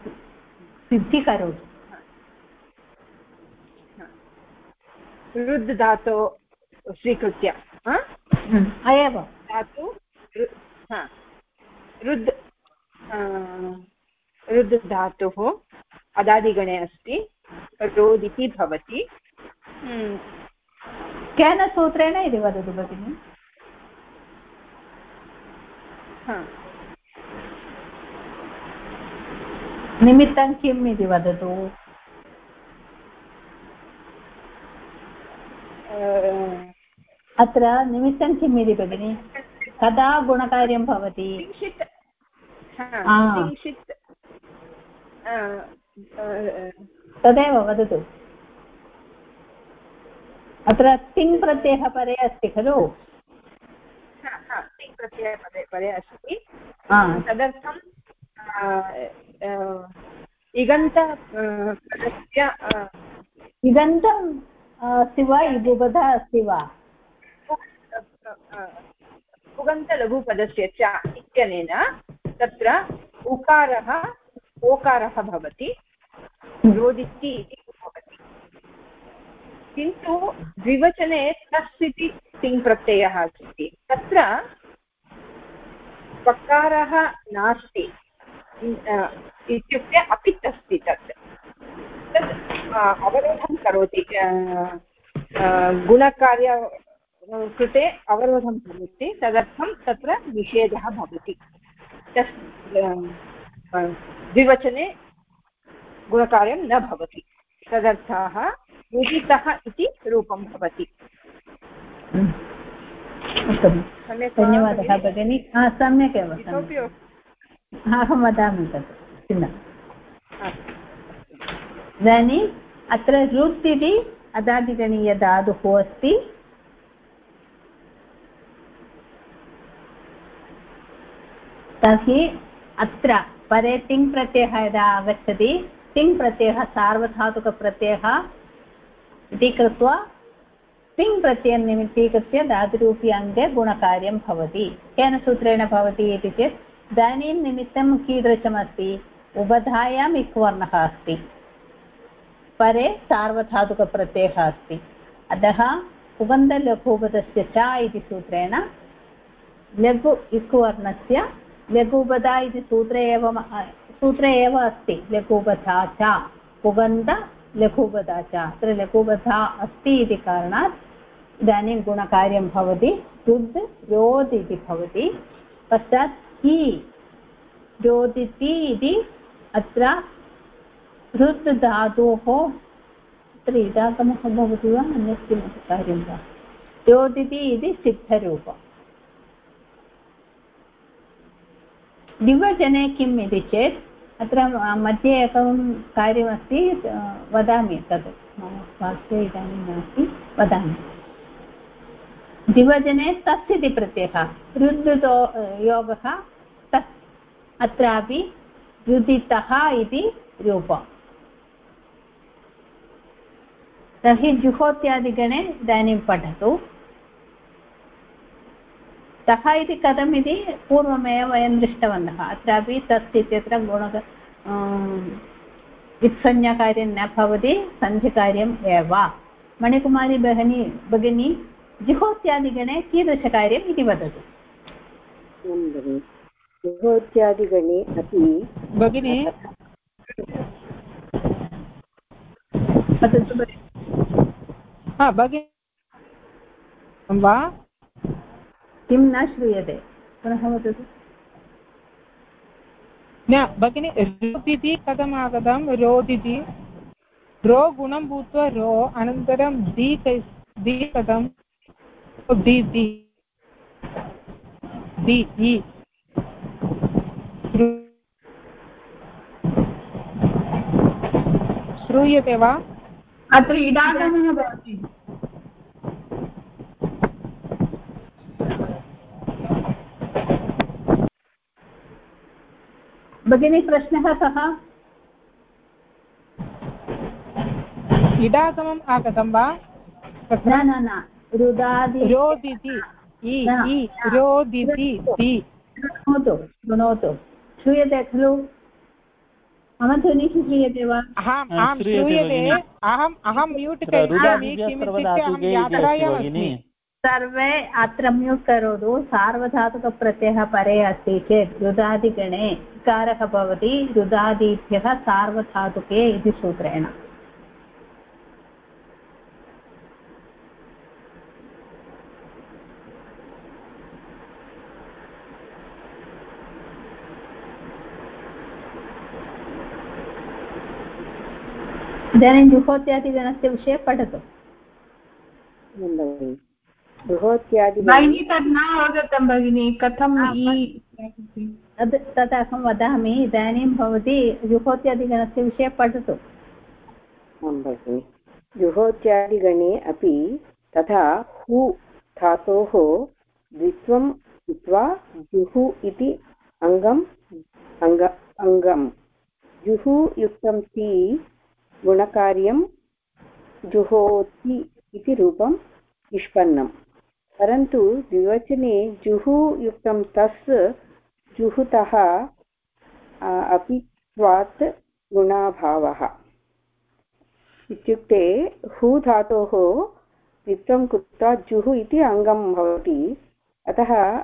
सिद्धिकरोतु रुद् धातो स्वीकृत्य एव धातु रु- हा, रुद् रुद् धातुः अदादिगणे अस्ति रोदिति भवति। हम्म, केन सूत्रेण इति वदतु भगिनि हा, निमित्तं किम् इति वदतु? अत्र निमित्तं किम् इति भगिनि? कदा गुणकार्यं भवति? तदेव वदतु। अत्र तिङ् प्रत्ययः परे अस्ति खलु? तिङ् प्रत्ययः पदे पदे अस्ति। तदर्थं इगन्त पदस्य इदन्तम् अस्ति वा इदुबधा अस्ति वा पुगन्तलघुपदस्य च इत्यनेन तत्र उकारः, ओकारः भवति रोदिति इति भवति। किन्तु द्विवचने तस् इति तिङ् प्रत्ययः अस्ति। तत्र पकारः नास्ति। इत्युक्ते अपित् अस्ति तत्। तत् अवरोधं करोति। अ, अ, गुणकार्य अ, कृते अवरोधं करोति तदर्थं तत्र निषेधः भवति। तस् अ, अ, द्विवचने गुणकार्यं न भवति। तदर्थः रुदितः इति रूपं भवति। सम्यक् धन्यवादः भगिनि? सम्यक् एव इतोपि। अहं वदामि तत् चिन्ता। इदानीम् अत्र रुत् इति अदादिगणीयधातुः अस्ति तर्हि अत्र परे तिङ् प्रत्ययः यदा आगच्छति तिङ् प्रत्ययः सार्वधातुकप्रत्ययः इति कृत्वा तिङ् प्रत्ययं निमित्तीकृत्य धातुरूपी अङ्गे गुणकार्यं भवति। केन सूत्रेण भवति इति चेत् इदानीं निमित्तं कीदृशमस्ति? उबधायाम् इक्वर्णः अस्ति। परे सार्वधातुकप्रत्ययः अस्ति। अतः उबन्धलघुपदस्य च इति सूत्रेण लघु इक्वर्णस्य लघुपदा इति सूत्रे एव सूत्रे एव अस्ति। लघुपधा च पुगन्ध लघुपदा च। अत्र लघुपधा अस्ति इति कारणात् इदानीं गुणकार्यं भवति। रुद् रोद् इति भवति। पश्चात् हि रोदिति इति अत्र हृत् धातोः अत्र इदागमः भवति वा? अन्यत् किमपि कार्यं वा? रोदिति इति सिद्धरूपम्। द्विवचने किम् इति चेत् अत्र मध्ये एकं कार्यमस्ति वदामि तत् मम स्वास्थ्ये इदानीं नास्ति। वदामि। द्विवचने तस् इति प्रत्ययः रुद्धतो योगः तस्, अत्रापि रुदितः इति रूपम्। तर्हि जुहोत्यादिगणे इदानीं पठतु। तः इति कथम् इति पूर्वमेव वयं दृष्टवन्तः। अत्रापि तस् इत्यत्र गुण वित्संज्ञाकार्यं न भवति, सन्धिकार्यम् एव। मणिकुमारी भगिनी भगिनी जुहोत्यादिगणे कीदृशकार्यम् इति वदतु गृहोत्यादिगणे अपि भगिनी वदतु भगिनि हा भगिनी वा किं न श्रूयते पुनः वदतु न भगिनि रोदिति कथम् आगतं रोदिति रो गुणं भूत्वा रो अनन्तरं दि दि कथं दि दि दि इ श्रूयते वा? अत्र इडागमः भवति। भगिनी प्रश्नः कः इडागमम् आगतं वा? न न। रोदिति। शृणोतु शृणोतु श्रूयते खलु? मम ध्वनिः श्रूयते वा? अहम् आं श्रूयते अहम् अहं म्यूट् किमित्युक्ते अहं यात्रायाम् अस्मि। सर्वे अत्र म्यूट् करोतु। सार्वधातुकप्रत्ययः परे अस्ति चेत् रुदादिगणे कारः भवति। रुदादिभ्यः सार्वधातुके इति सूत्रेण। इदानीं जुहोत्यादिगणस्य विषये पठतु भगिनी न अवगतं भगिनि कथम् तद् तत् अहं वदामि इदानीं भवती जुहोत्यादिगणस्य विषये पठतु आं भगिनि जुहोत्यादिगणे अपि तथा हु धातोः द्वित्वं कृत्वा जुहु इति अङ्गम् अङ्ग अङ्गम् जुः युक्तं ति गुणकार्यं जुहोति इति रूपं निष्पन्नम्। परन्तु द्विवचने जुः युक्तं तस् जुहुतः अपि त्वात् गुणाभावः। इत्युक्ते हु धातोः द्वित्वं कृत्वा जुः इति अङ्गं भवति। अतः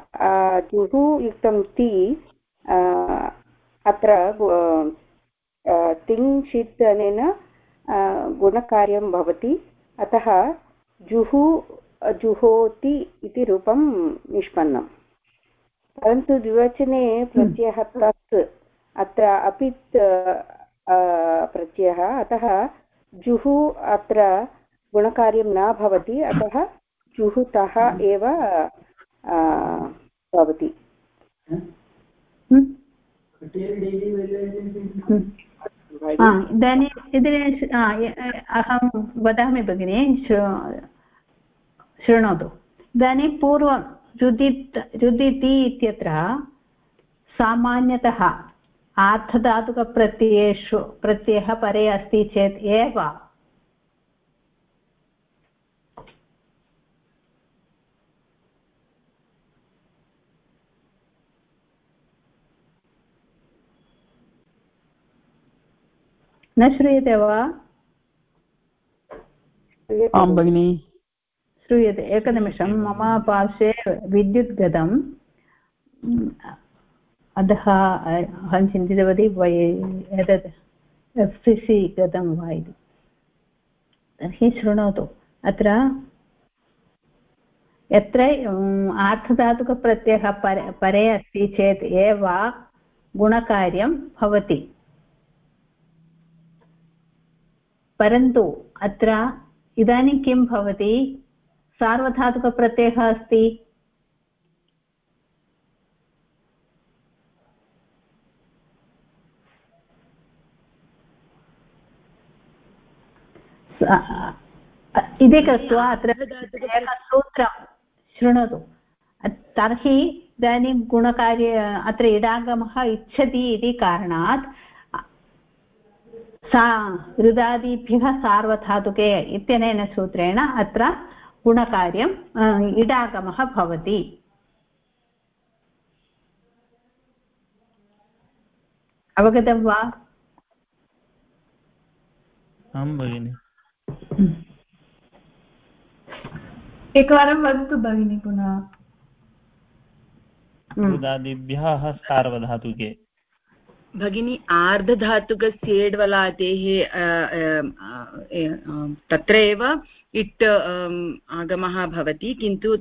जुः युक्तं ति अत्र गु- आ, तिङ् षित् अनेन गुणकार्यं भवति। अतः जुहु जुहोति इति रूपं निष्पन्नम् परन्तु द्विवचने प्रत्ययः तत् अत्र अपि प्रत्ययः। अतः जुहु अत्र गुणकार्यं न भवति। अतः जुहुतः एव भवति। इदानीम् हा, य- अहं वदामि भगिनि शृणोतु। इदानीं पूर्वं रुदित् रुदिति इत्यत्र सामान्यतः आर्थधातुकप्रत्ययेषु प्रत्ययः परे अस्ति चेत् एव न श्रूयते वा? आं भगिनि। श्रूयते एकनिमिषं मम पार्श्वे विद्युत् गतम् अतः अहं चिन्तितवती वै- एतत् एफ् सि सि गतं वा इति। तर्हि शृणोतु। अत्र यत्र आर्थधातुकप्रत्ययः परे परे अस्ति चेत् एव गुणकार्यं भवति। परन्तु अत्र इदानीं किं भवति? सार्वधातुकप्रत्ययः अस्ति। इति कृत्वा अत्र सूत्रं शृणोतु। तर्हि इदानीं गुणकार्य, अत्र इडागमः इच्छति इति कारणात् सा रुदादिभ्यः सार्वधातुके इत्यनेन सूत्रेण अत्र गुणकार्यम् इडागमः भवति. अवगतं वा? आं भगिनि। एकवारं वदतु भगिनि पुनः। रुदादिभ्यः सार्वधातुके। भगिनी, आर्धधातुकस्येड्वलादेः तत्र एव इट् आगमः भवति, किन्तु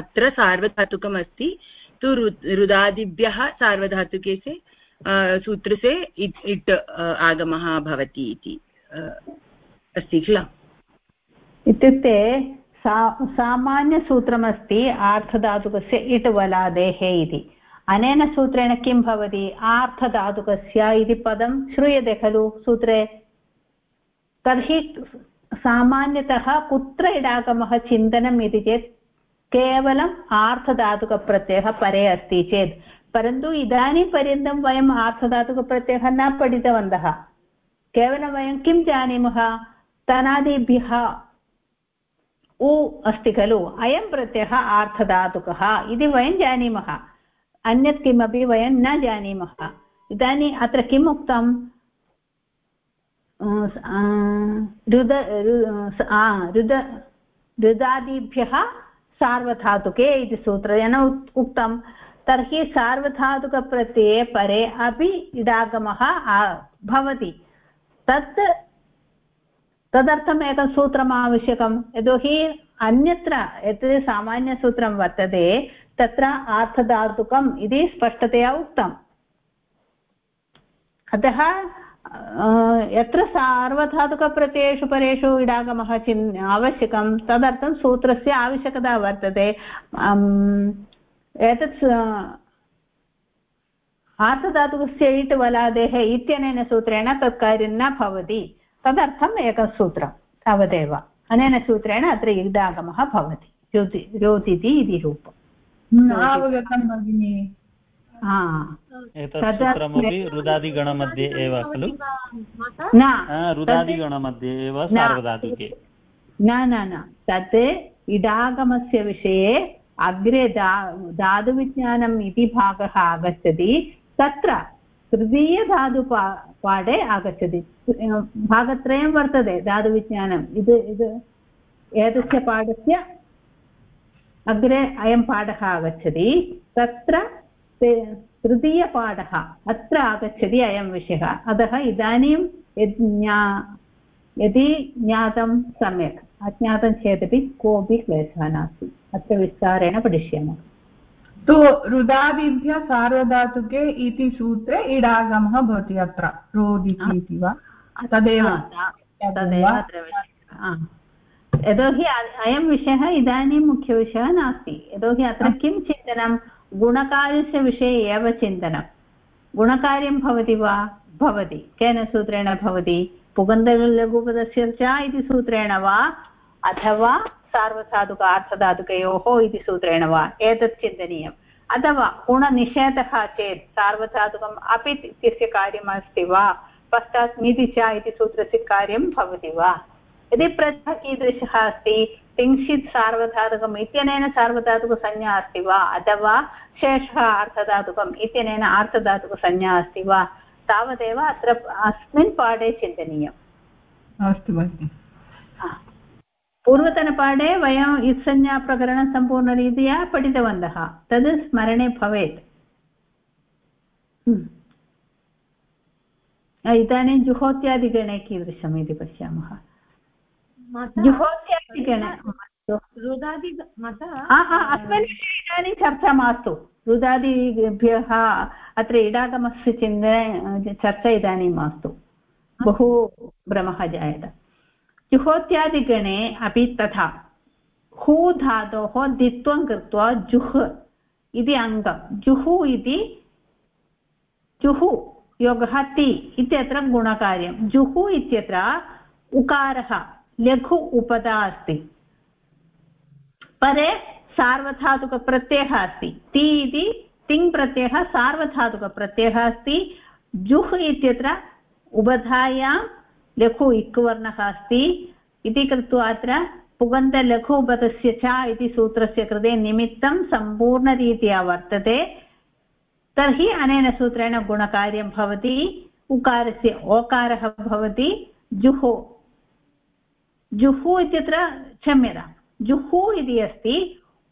अत्र सार्वधातुकम् अस्ति तु रुदादिभ्यः सार्वधातुके से सूत्र से इट् इट् आगमः भवति इति अस्ति किल? इत्युक्ते सा, सामान्यसूत्रमस्ति आर्थधातुकस्य इट् वलादेः इति। अनेन सूत्रेण किं भवति? आर्थधातुकस्य इति पदं श्रूयते खलु सूत्रे। तर्हि सामान्यतः कुत्र इडागमः चिन्तनम् इति चेत् केवलम् आर्थधातुकप्रत्ययः परे अस्ति चेत्। परन्तु इदानीं पर्यन्तं वयम् आर्थधातुकप्रत्ययः न पठितवन्तः। केवलं वयं किं जानीमः? तनादिभ्यः उ अस्ति खलु। अयं प्रत्ययः आर्थधातुकः इति वयं जानीमः। अन्यत् किमपि वयं न जानीमः। इदानीम् अत्र किम् उक्तं? रुद रुद रुदादिभ्यः सार्वधातुके इति सूत्रेण उक्तं। तर्हि सार्वधातुकप्रत्यये परे अपि इडागमः भवति। तत्, तदर्थम् एकं सूत्रम् आवश्यकं यतोहि अन्यत्र, यत् सामान्यसूत्रं वर्तते तत्र आर्थधातुकम् इति स्पष्टतया उक्तम्। अतः यत्र सार्वधातुकप्रत्ययेषु परेषु इडागमः चिन्, आवश्यकं, तदर्थं सूत्रस्य आवश्यकता वर्तते। एतत् आर्थधातुकस्य इट् वलादेः इत्यनेन सूत्रेण तत् कार्यं न भवति। तदर्थम् एकं सूत्रं तावदेव। अनेन सूत्रेण अत्र इडागमः भवति। रोति रोतिति इति रूपम्। अवगतं भगिनि। एतत् सूत्रमपि रुदादिगणमध्ये एव खलु? न। रुदादिगणमध्ये एव सार्वधातुके न न न। तत् इडागमस्य विषये अग्रे दा धातुविज्ञानम् इति भागः आगच्छति। तत्र तृतीयधातुपा पाठे आगच्छति। भागत्रयं वर्तते धातुविज्ञानम्। इद् इद् एतस्य पाठस्य अग्रे अयं पाठः आगच्छति। तत्र तृतीयपाठः अत्र आगच्छति अयं विषयः। अतः इदानीं यद् ज्ञा यदि ज्ञातं सम्यक् अज्ञातं चेदपि कोऽपि क्लेशः नास्ति। अत्र विस्तारेण पठिष्यामः। तु रुदादिभ्य सार्वधातुके इति सूत्रे इडागमः भवति अत्र। रोदिति इति वा? तदेव तदेव यतोहि अयं विषयः इदानीं मुख्यविषयः नास्ति। यतोहि अत्र किं चिन्तनं? गुणकार्यस्य विषये एव चिन्तनं। गुणकार्यं भवति वा? भवति। केन सूत्रेण भवति? पुगन्धलघुपदस्य च इति सूत्रेण वा? अथवा सार्वधातुक अर्थधातुकयोः इति सूत्रेण वा? एतत् चिन्तनीयम्। अथवा गुणनिषेधः चेत् सार्वधातुकम् अपि इत्यस्य कार्यमस्ति वा? पश्चात् नीति च इति सूत्रस्य कार्यं भवति वा? यदि प्रश्नः कीदृशः अस्ति किञ्चित् सार्वधातुकम् इत्यनेन सार्वधातुकसंज्ञा अस्ति वा? अथवा शेषः अर्थधातुकम् इत्यनेन अर्थधातुकसंज्ञा अस्ति वा? तावदेव अत्र अस्मिन् पाठे चिन्तनीयम्। अस्तु भगिनि। पूर्वतनपाठे वयम् इत्संज्ञाप्रकरणं सम्पूर्णरीत्या पठितवन्तः। तद् स्मरणे भवेत्। हम्म। इदानीं जुहोत्यादिगणे कीदृशम् इति पश्यामः। अस्मिन् इदानीं चर्चा मास्तु. रुदादिभ्यः अत्र इडागमस्य चिन्तने चर्चा इदानीं मास्तु. बहु भ्रमः जायत. जुहोत्यादिगणे अपि तथा. हू धातोः द्वित्वं कृत्वा जुह् इति अङ्गं. जुः इति जुः योगः ति इत्यत्र गुणकार्यं. जुहु इत्यत्र उकारः. लघु उपदा अस्ति परे सार्वधातुकप्रत्ययः अस्ति ति इति तिङ् प्रत्ययः सार्वधातुकप्रत्ययः अस्ति जुह् इत्यत्र उबधायां लघु इक्वर्णः अस्ति इति कृत्वा अत्र पुगन्तलघु उपदस्य च इति सूत्रस्य कृते निमित्तं सम्पूर्णरीत्या वर्तते तर्हि अनेन सूत्रेण गुणकार्यं भवति उकारस्य ओकारः भवति जुहो जुहु इत्यत्र क्षम्यतां जुहु इति अस्ति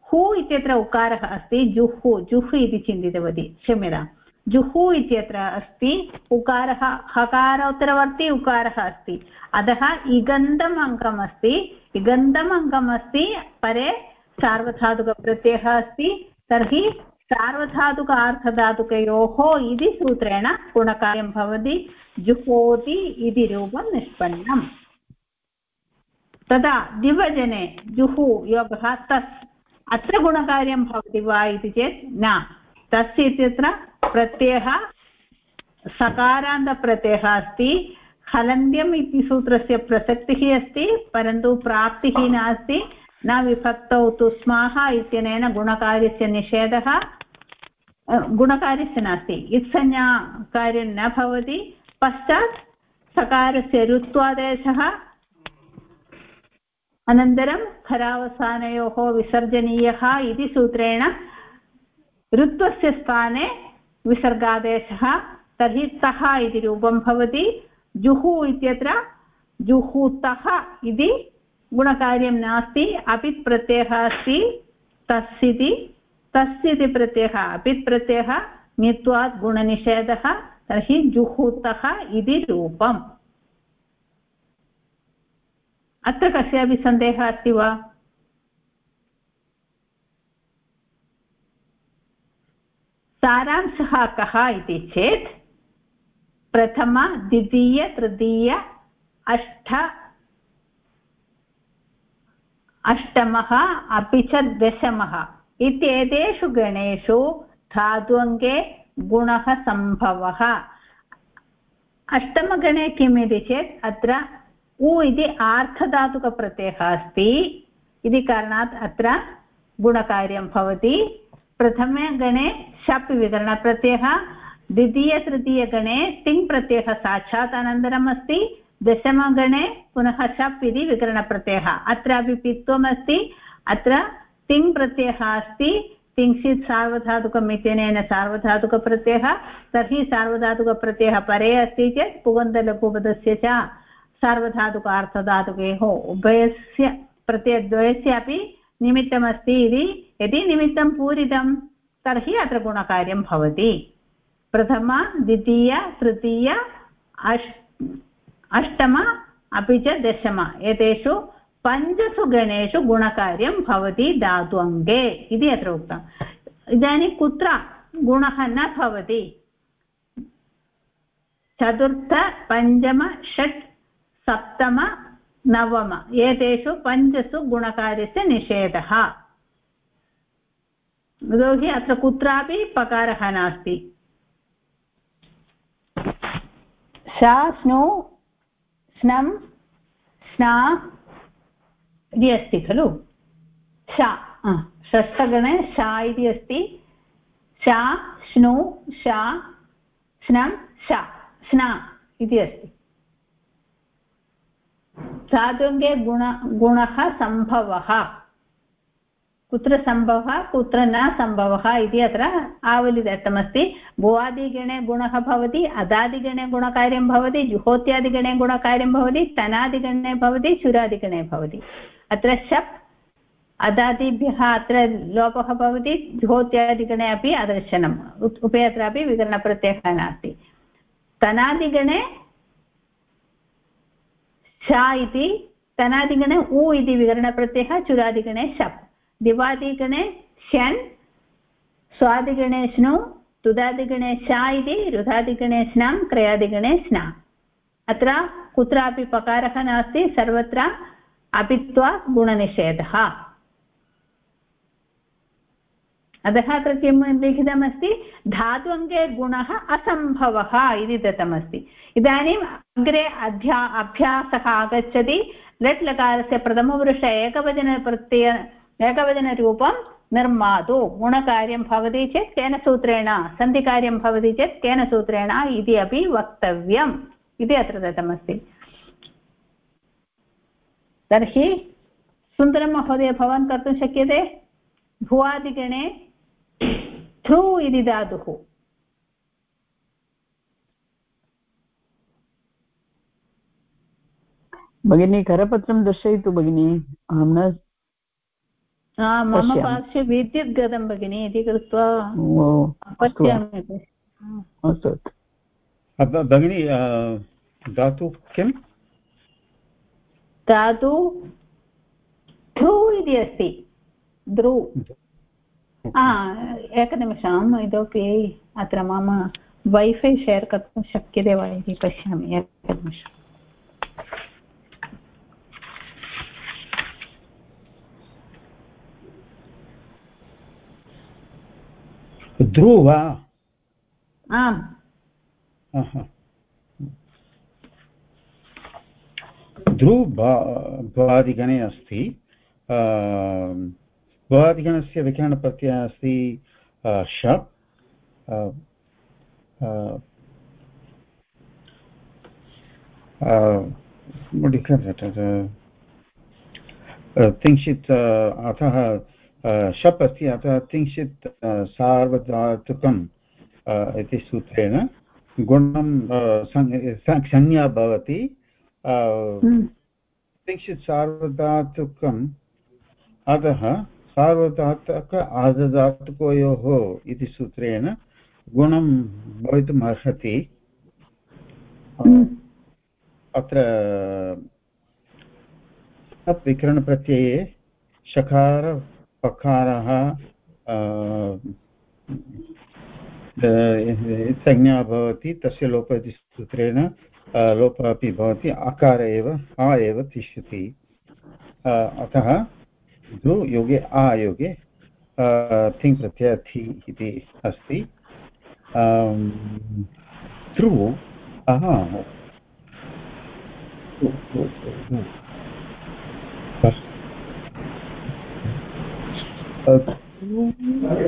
हु इत्यत्र उकारः अस्ति जुह् जुह् इति चिन्तितवती क्षम्यतां जुह् इत्यत्र अस्ति उकारः हकारोत्तरवर्ति उकारः अस्ति अतः इगन्तम् अङ्गम् अस्ति इगन्तम् अङ्गम् अस्ति परे सार्वधातुकप्रत्ययः अस्ति तर्हि सार्वधातुक अर्थधातुकयोः इति सूत्रेण गुणकार्यं भवति जुहोति इति रूपं निष्पन्नम् तदा द्विवचने जुहु योगः तस् अत्र गुणकार्यं भवति वा इति चेत् न। तस् इत्यत्र प्रत्ययः सकारान्तप्रत्ययः अस्ति। हलन्त्यम् इति सूत्रस्य प्रसक्तिः अस्ति, परन्तु प्राप्तिः नास्ति। न विभक्तौ तु स्माः इत्यनेन गुणकार्यस्य निषेधः गुणकार्यस्य नास्ति। इत्संज्ञाकार्यं न भवति। पश्चात् सकारस्य ऋत्वादेशः अनन्तरं खरावसानयोः विसर्जनीयः इति सूत्रेण ऋत्वस्य स्थाने विसर्गादेशः, तर्हि तः इति रूपं भवति, जुहु इत्यत्र जुहुतः इति गुणकार्यं नास्ति, अपित् प्रत्ययः अस्ति, तस् इति तस् इति प्रत्ययः, अपित् प्रत्ययः, ङित्वात् गुणनिषेधः, तर्हि जुहुतः इति रूपम्। अत्र कस्यापि सन्देहः अस्ति वा? सारांशः कः इति चेत्, प्रथम, द्वितीय, तृतीय, अष्ट, अष्टमः, अपि च दशमः इत्येतेषु गणेषु धात्वङ्गे गुणः सम्भवः। अष्टमगणे किम् इति चेत्, अत्र उ इति आर्धधातुकप्रत्ययः अस्ति। इति कारणात् अत्र गुणकार्यं भवति। प्रथमे गणे शप् विकरणप्रत्ययः द्वितीयतृतीयगणे तिङ् प्रत्ययः साक्षात् अनन्तरम् अस्ति दशमगणे पुनः शप् इति विकरणप्रत्ययः। अत्रापि पित्वम् अस्ति अत्र तिङ् प्रत्ययः अस्ति। तिङ्क्षित् सार्वधातुकम् इत्यनेन सार्वधातुकप्रत्ययः। तर्हि सार्वधातुकप्रत्ययः परे अस्ति चेत् पुगन्तलघुपदस्य च सार्वधातुकार्थधातुकयोः उभयस्य प्रत्ययद्वयस्यापि निमित्तमस्ति इति। यदि निमित्तं पूरितं, तर्हि अत्र गुणकार्यं भवति। प्रथम, द्वितीय, तृतीय, अष्, अष्टम, अपि च दशम। एतेषु पञ्चसु गणेषु गुणकार्यं भवति धातु अङ्गे इति अत्र उक्तम् इदानीं कुत्र गुणः न भवति? चतुर्थ, पञ्चम, षट् सप्तम, नवम, एतेषु पञ्चसु गुणकार्यस्य निषेधः। यतोहि अत्र कुत्रापि पकारः नास्ति। शा स्नु, स्नं, स्ना, इति अस्ति खलु? शा षष्ठगणे शा इति अस्ति। शा श्नु शा स्नं शा स्ना इति अस्ति। धातुङ्गे गुण, गुणः सम्भवः कुत्र सम्भवः कुत्र न सम्भवः इति अत्र आवलि दत्तमस्ति भुवादिगणे गुणः भवति, अदादिगणे गुणकार्यं भवति, जुहोत्यादिगणे गुणकार्यं भवति, तनादिगणे भवति चुरादिगणे भवति। अत्र शप् अदादिभ्यः अत्र लोपः भवति, जुहोत्यादिगणे अपि अदर्शनम्। उभयत्रापि विकरणप्रत्ययः नास्ति। तनादिगणे श इति, तनादिगणे, उ इति विकरणप्रत्ययः, चुरादिगणे, शप्। दिवादिगणे ष्यन् स्वादिगणे, स्नु, तुदादिगणे श इति, रुधादिगणे, स्नां, क्रयादिगणे, स्ना। अत्र कुत्रापि पकारः नास्ति, सर्वत्र अपित्वा गुणनिषेधः। अतः अत्र किं लिखितमस्ति? धातु गुणः असम्भवः इति दत्तमस्ति। इदानीम् अग्रे अध्या, अभ्यासः आगच्छति। लट् लकारस्य प्रथमपुरुष एकवचनप्रत्यय, एकवचनरूपं निर्मातु। गुणकार्यं भवति चेत् केन सूत्रेण, सन्धिकार्यं भवति चेत् केन सूत्रेण इति अपि वक्तव्यम्। इति अत्र दत्तमस्ति। तर्हि सुन्दरं महोदय, भवान् कर्तुं शक्यते? भुवादिगणे थ्रू इति धातुः। भगिनी करपत्रं दर्शयतु भगिनी। अहं न हा, मम। पार्श्वे विद्युत् गतं भगिनि इति कृत्वा अस्तु भगिनी धातु किं धातु ध्रु इति अस्ति। ध्रु एकनिमिषम् इतोपि अत्र मम वैफै शेर् कर्तुं शक्यते वा इति पश्यामि। एकनिमिषम्। ध्रुव। आम्। आहा। ध्रुव भा- भवादिगणे अस्ति। भवादिगणस्य विकरणप्रत्ययः अस्ति call that? Uh, uh, तिंशित् uh, अतः शप् अस्ति अतः तिंशित् सार्वधातुकम् इति सूत्रेण गुणं संज्ञा भवति हम्म। तिंशित् सार्वधातुकम् अतः सार्वधातुक आर्धधातुकयोः इति सूत्रेण गुणं भवितुम् अर्हति हम्म। अत्र विकरणप्रत्यये शकार पकारः संज्ञा भवति, तस्य लोपः इति सूत्रेण लोपः अपि भवति अकार एव, आ एव तिष्ठति। अतः धु योगे, आ योगे थिङ् प्रत्यय थि इति अस्ति। ध्रु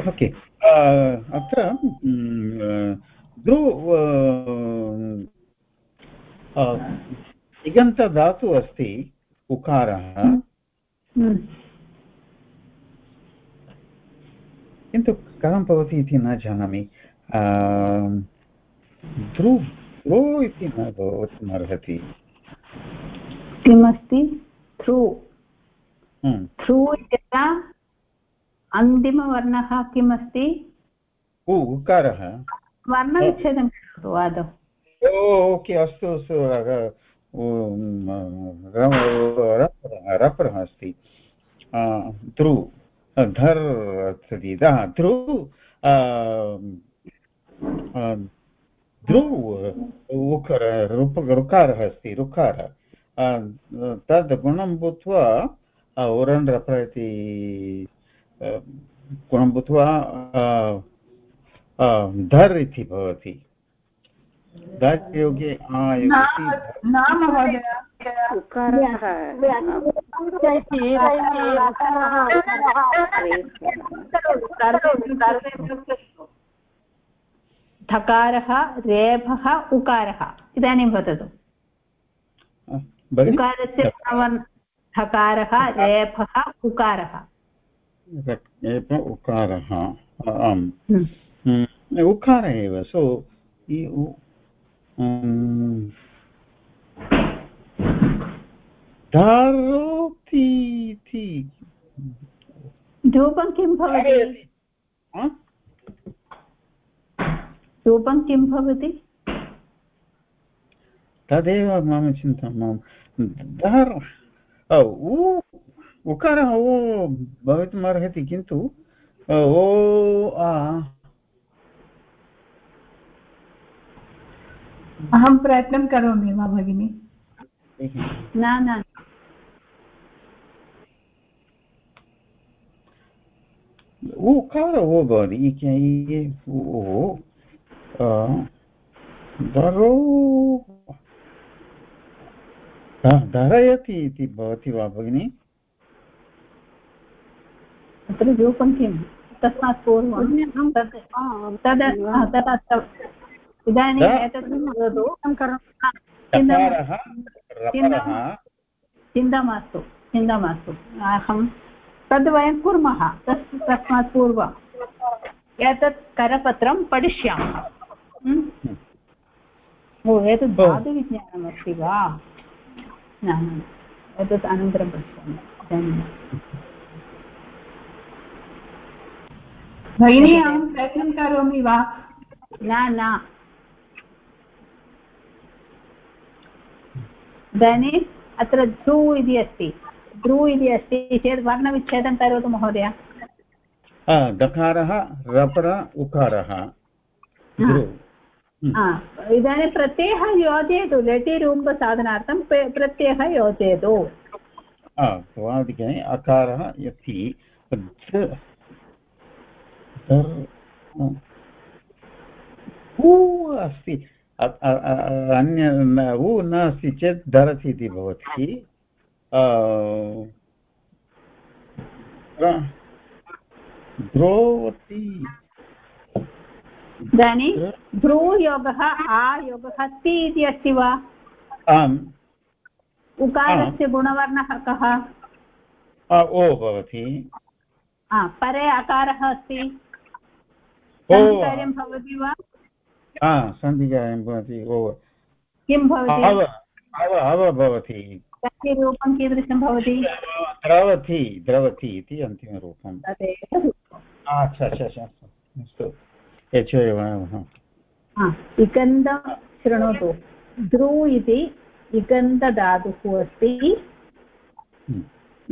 ओके. अत्र द्रु इगन्तधातु अस्ति उकारः. हम्म। किन्तु कथं भवति इति न जानामि. ध्रु ध्रो इति न भवितुम् अर्हति किमस्ति? थ्रू. हम्म। थ्रू यथा अन्तिमवर्णः किमस्ति? उ उकारः। वर्णविच्छेदं करोतु आदौ। ओ, ओके अस्तु अस्तु रप्रः अस्ति। ध्रु धर् अस्ति दः ध्रु ध्रु उकार ऋकारः अस्ति ऋकार। तद् गुणं भूत्वा आ, उरन् रप्र इति आ, गुणं भूत्वा धर् इति भवति। धर् योगे ठकारः रेफः उकारः। इदानीं वदतु। उकारस्य ठकारः रेफः उकारः। एव उकारः। आम्। हम्म, उकार एव। सो उ- धारोति रूपं किं भवति? रूपं किं भवति? तदेव मम चिन्ता मम धार उ उकारः ओ भवितुम् अर्हति किन्तु ओ आ अहं प्रयत्नं करोमि वा भगिनि। न न। उकार ओ भवति ओ धरो धरयति इति भवति वा भगिनि। तत्र रूपं किं तस्मात् पूर्वं? तद् तद् हा. इदानीम् एतत् वदतु हा, चिन्ता मास्तु। चिन्ता मास्तु अहं तद् वयं कुर्मः तस् तस्मात् पूर्वम्। एतत् करपत्रं पठिष्यामः। ओ एतत् धातुविज्ञानमस्ति वा? न न, एतत् अनन्तरं पश्यामि। इदानीं भगिनी अहं प्रयत्नं करोमि वा? न न। इदानीम् अत्र ध्रु इति अस्ति। ध्रु इति अस्ति चेत् वर्णविच्छेदं करोतु महोदय। दकारः रपर उकारः। हा, इदानीं प्रत्ययः योजयतु लटिरूपसाधनार्थं प्रत्ययः योजयतु। अकारः यति ऊ अस्ति। अन्य ऊ न अस्ति चेत् धरति इति भवति द्रोवति इदानीं ध्रुवयोगः आयोगः ति इति अस्ति वा? आम्। उकारस्य गुणवर्णः कः? ओ भवति। परे अकारः अस्ति। भवति वा? सन्धिकार्यं भवति ओ किं भवति? अव अव भवति। तस्य रूपं कीदृशं भवति? द्रवति द्रवति इति अन्तिमरूपम्। तदेव अच्छा अच्छा अच्छा अस्तु। एव शृणोतु। ध्रु इति इगन्धधातुः अस्ति।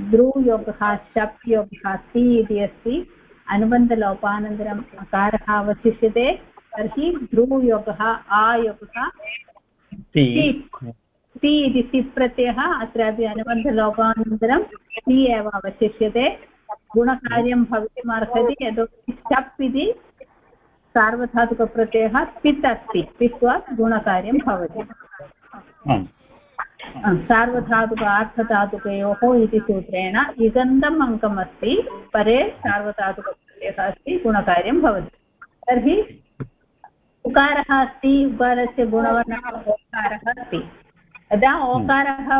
ध्रुयोगः शप् योगः ति इति अस्ति। अनुबन्धलोपानन्तरम् अकारः अवशिष्यते तर्हि ध्रुवयोगः आयोगः ति। इति सिप् प्रत्ययः अत्रापि अनुबन्धलोपानन्तरं ति एव अवशिष्यते। गुणकार्यं भवितुमर्हति यतोहि शप् इति सार्वधातुकप्रत्ययः पित् अस्ति पित्वा गुणकार्यं भवति। सार्वधातुक अर्थधातुकयोः इति सूत्रेण इगन्तम् अङ्कम् अस्ति परे सार्वधातुकप्रत्ययः अस्ति गुणकार्यं भवति। तर्हि उकारः अस्ति उकारस्य गुणवर्णः ओकारः अस्ति। यदा ओकारः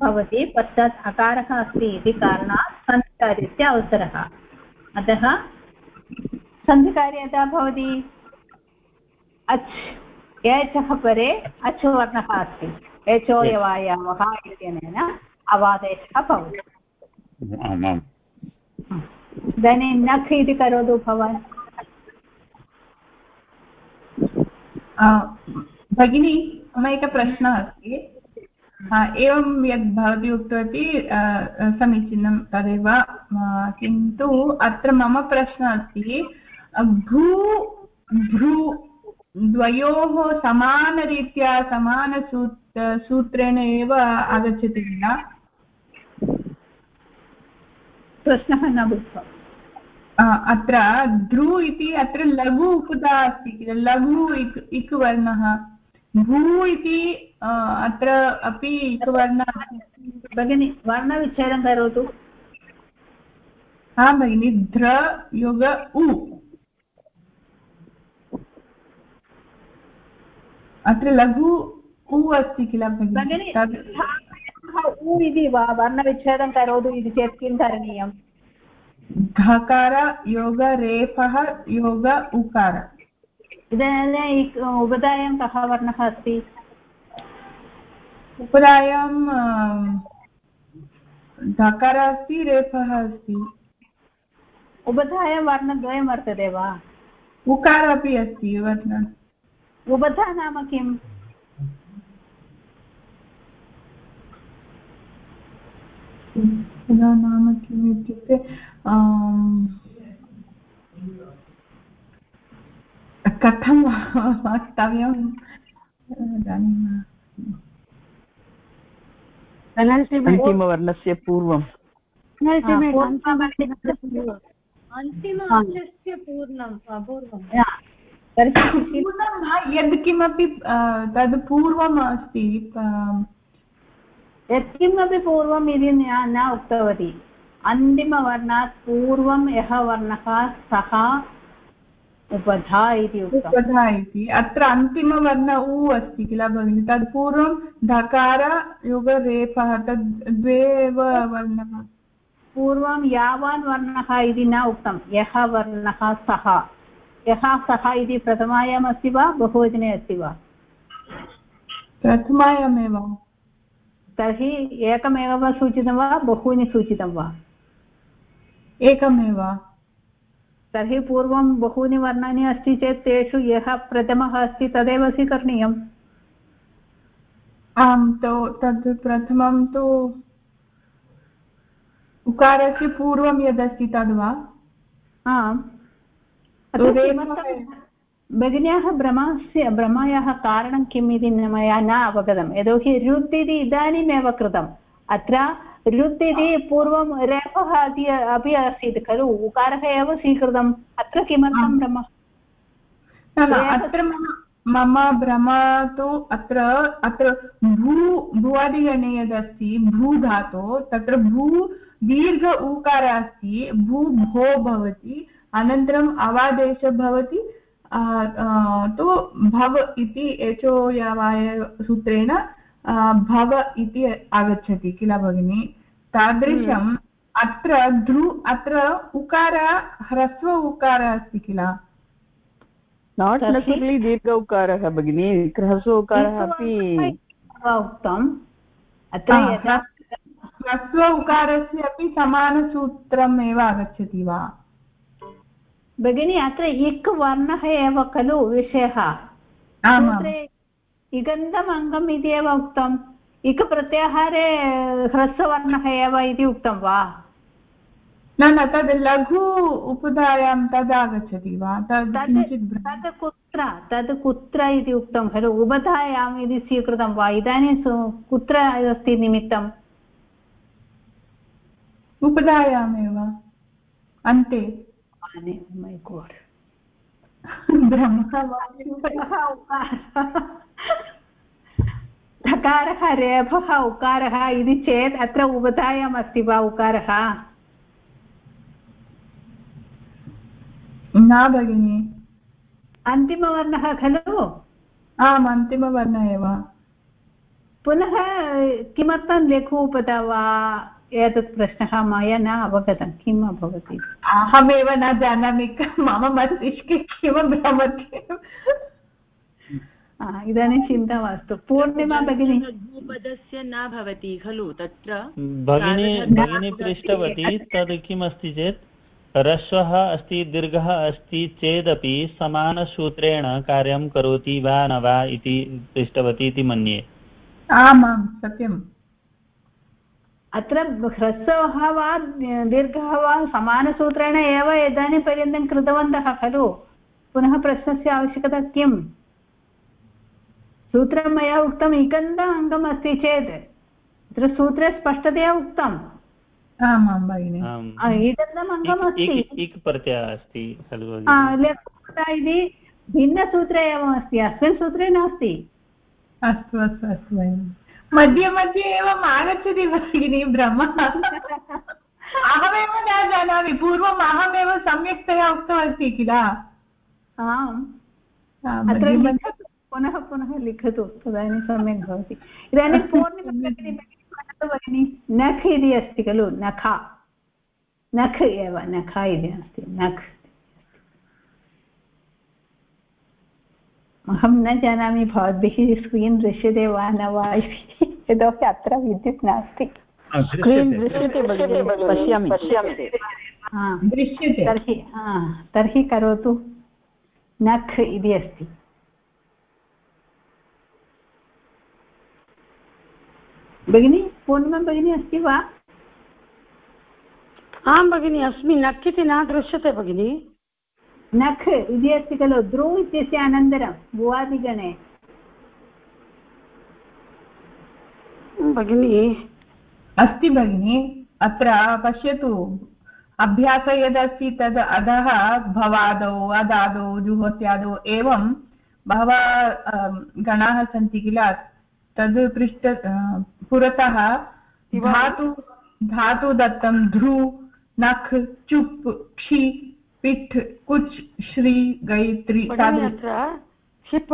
भवति पश्चात् अकारः अस्ति इति कारणात् सन्धिकार्यस्य अवसरः। अतः सन्धिकार्य यदा भवति अच् एचः परे अच् वर्णः अस्ति। एचोयवायामः इत्यनेन अवादेशः भवति। आमाम्। इदानीं नख् इति करोतु भवान् भगिनी मम एकः प्रश्नः अस्ति। एवं यद् भवती उक्तवती समीचीनं तदेव। किन्तु अत्र मम प्रश्नः अस्ति भू भ्रू द्वयोः समानरीत्या समानसूत् सूत्रेण एव आगच्छति किल? प्रश्नः न बुद्ध्वा अत्र ध्रु इति अत्र लघु उपदा अस्ति किल? लघु इक् इक् वर्णः भू इति अत्र अपि इक् वर्णः भगिनि वर्णविच्छेदं करोतु। हा भगिनि ध्र युग उ। अत्र लघु उ अस्ति किल उ इति वा वर्णविच्छेदं करोतु इति चेत् किं करणीयम्? धकार योग रेफः योग उकार। इदानीम् उपधायां कः वर्णः अस्ति? उपधायां धकार अस्ति रेफः अस्ति। उपधायां वर्णद्वयं वर्तते वा? उकार अपि अस्ति वर्ण। उबधा नाम किम्? नाम किम् इत्युक्ते कथं वक्तव्यं अन्तिमवर्णस्य पूर्वम्। अन्तिम पूर्णं पूर्वं पूर्णं यत्किमपि तद् पूर्वम् अस्ति यत्किमपि पूर्वम् इति न उक्तवती। अन्तिमवर्णात् पूर्वं यः वर्णः सः उपधा इति उपधा इति। अत्र अन्तिमवर्ण उ अस्ति किल भगिनि? तत् पूर्वं धकार युगरेफः तद् द्वे एव वर्णः। पूर्वं यावान् वर्णः इति न उक्तं। यः वर्णः सः। यः सः इति प्रथमायाम् अस्ति वा बहुवचने अस्ति वा? प्रथमायामेव। तर्हि एकमेव वा सूचितं वा बहूनि सूचितं वा? एकमेव। तर्हि पूर्वं बहूनि वर्णानि अस्ति चेत् तेषु यः प्रथमः अस्ति तदेव स्वीकरणीयम्। आम् तो तद् प्रथमं तु उकारस्य पूर्वं यदस्ति तद् वा? आम्। भगिन्याः भ्रमस्य भ्रमायाः कारणं किम् इति मया न अवगतं यतोहि रुद् इति इदानीमेव कृतम्। अत्र रुद् इति पूर्वं रेफः अपि आसीत् खलु उकारः एव स्वीकृतम्। अत्र किमर्थं भ्रमः अत्र मम भ्रम तु अत्र अत्र भू भुवादिगणे यदस्ति भू धातो तत्र भू दीर्घ उकारः अस्ति भू भो भवति अनन्तरम् अवादेशः भवति। तु भव इति एचो यावाय सूत्रेण भव इति आगच्छति किल भगिनि? तादृशम् हम्म। अत्र ध्रु अत्र उकार ह्रस्व उकारः अस्ति किल? नाट् नेसर्लि दीर्घ उकारः भगिनि ह्रस्व उकारः अपि उक्तम्। अत्र ह्रस्व उकारस्य अपि समानसूत्रम् एव आगच्छति वा? भगिनी अत्र इक् वर्णः एव खलु विषयः? इगन्धम् अङ्गम् इति एव उक्तम्। इक् प्रत्याहारे ह्रस्ववर्णः एव इति उक्तं वा? न न तद् लघु उपधायां तद् आगच्छति वा तद् कुत्र? तद् कुत्र इति उक्तं खलु? उबधायाम् इति स्वीकृतं वा? इदानीं कुत्र अस्ति निमित्तम् उपधायामेव अन्ते। My god धकारः रेफः उकारः इति चेत् अत्र उपधायाम् अस्ति वा उकारः न भगिनि अन्तिमवर्णः खलु आम् अन्तिमवर्णः एव पुनः किमर्थं लघु उपधा वा एतत् प्रश्नः मया न अवगतं। किम् अभवत् अहमेव न जानामि। मम मस्तिष्के किं भ्रमति इदानीं चिन्ता मास्तु। पूर्णिमा भगिनी। पदस्य न भवति खलु तत्र। भगिनी भगिनी पृष्टवती तद् किमस्ति चेत् ह्रस्वः अस्ति दीर्घः अस्ति चेदपि समानसूत्रेण कार्यं करोति वा न वा इति पृष्टवती इति मन्ये। आमां सत्यम्। अत्र ह्रस्वः वा दीर्घः वा समानसूत्रेण एव इदानीं पर्यन्तं कृतवन्तः खलु? पुनः प्रश्नस्य आवश्यकता किम्? सूत्रं मया उक्तम् इकन्द अङ्गम् अस्ति चेत्। अत्र सूत्रे स्पष्टतया उक्तम्। आमां भगिनि। इदन्तम् अङ्गम् अस्ति। अस्ति खलु इति भिन्नसूत्रे एवमस्ति अस्मिन् सूत्रे नास्ति। अस्तु अस्तु अस्तु भगिनि। मध्ये मध्ये एवम् आगच्छति भगिनि भ्रम। अहमेव न जानामि पूर्वम् अहमेव सम्यक्तया उक्तवती किल? आम्। पुनः पुनः लिखतु तदानीं सम्यक् भवति। इदानीं पूर्णिमा भगिनि नख् इति अस्ति खलु नख। नख् एव नख इति अस्ति नख्। अहं न जानामि भवद्भिः स्क्रीन् दृश्यते वा न वा इति। यतोहि अत्र विद्युत् नास्ति। स्क्रीन् दृश्यते पश्यामि। दृश्यते। तर्हि तर्हि करोतु। नख् इति अस्ति। भगिनी पूर्णिमा भगिनी अस्ति वा? आं भगिनि अस्मि नख् इति न दृश्यते भगिनि। नख् इति अस्ति खलु ध्रुव इत्यस्य अनन्तरं भुवादिगणे भगिनि। अस्ति भगिनि अत्र पश्यतु अभ्यासः यदस्ति तद् अधः भवादौ अदादौ जुहोत्यादौ एवं बहवः गणाः सन्ति किल तद् पृष्ठ पुरतः धातु धातु दत्तं ध्रु नख् चुप् क्षि पिठ् कुच् श्री गैत्री हिप्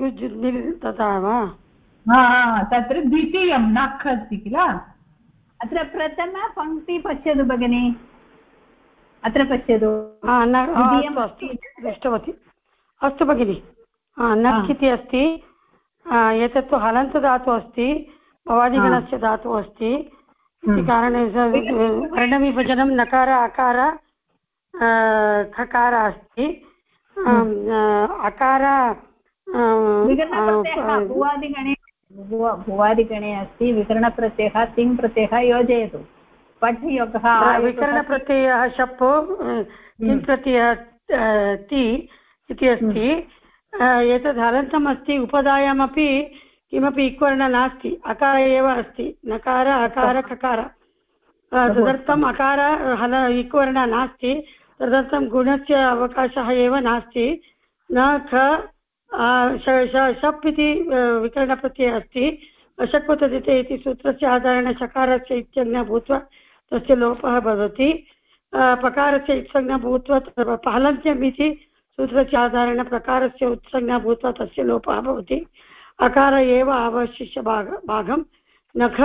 गुज् तथा वा तत्र द्वितीयं नख् अस्ति किल? अत्र प्रथमपङ्क्ति पश्यतु भगिनि। अत्र पश्यतु। दृष्टवती। अस्तु भगिनि। नख् इति अस्ति। एतत्तु हलन्तदातुः अस्ति भवादिगणस्य धातुः अस्ति। इति कारणेन वर्णविभजनं नकार अकार खकार अस्ति। अकार भुवादिगणे भुवादिगणे अस्ति विकरणप्रत्ययः तिङ् प्रत्ययः योजयतु पठयोगः विकरणप्रत्ययः शप् तिङ् प्रत्ययः ति इति अस्ति। एतद् हलन्तम् अस्ति उपधायामपि किमपि इक्वर्ण नास्ति। अकार एव अस्ति। नकार अकार ककार। तदर्थम् अकार हल इक्वर्ण नास्ति। तदर्थं गुणस्य अवकाशः एव नास्ति। न ख शप् इति विकरणप्रत्ययः अस्ति। अशक्वतदिते इति सूत्रस्य आधारेण शकारस्य इत्यज्ञा भूत्वा तस्य लोपः भवति। पकारस्य इत्संज्ञा भूत्वा हलन्त्यम् इति सूत्रस्य आधारेण प्रकारस्य उत्संज्ञा भूत्वा तस्य लोपः भवति। अकार एव अवशिष्य भाग, भागं। नख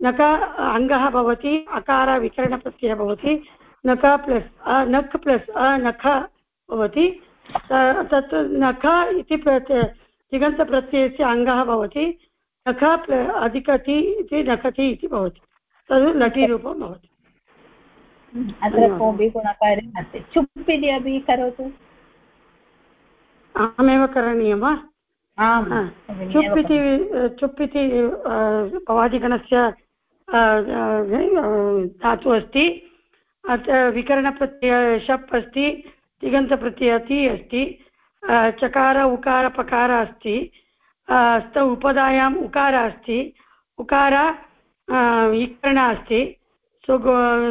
नख अङ्गः भवति, अकार विकरणप्रत्ययः भवति। नख प्लस् नख् प्लस् अनख भवति। तत् नख इति तिगन्तप्रत्ययस्य अङ्गः भवति। नख अधिकति इति नखति इति भवति। तद् लटिरूपं भवति। अत्र कोऽपि गुणकार्यं नास्ति। चुप् इति अपि करोतु। अहमेव करणीयं वा? चुप् इति चुप् इति भवादिगणस्य धातु अस्ति। विकरणप्रत्यय शप् अस्ति तिगन्तप्रत्यय ति अस्ति चकार, उकार, पकार अस्ति स्त उपधायाम् उकार अस्ति, उकार विकरण अस्ति सो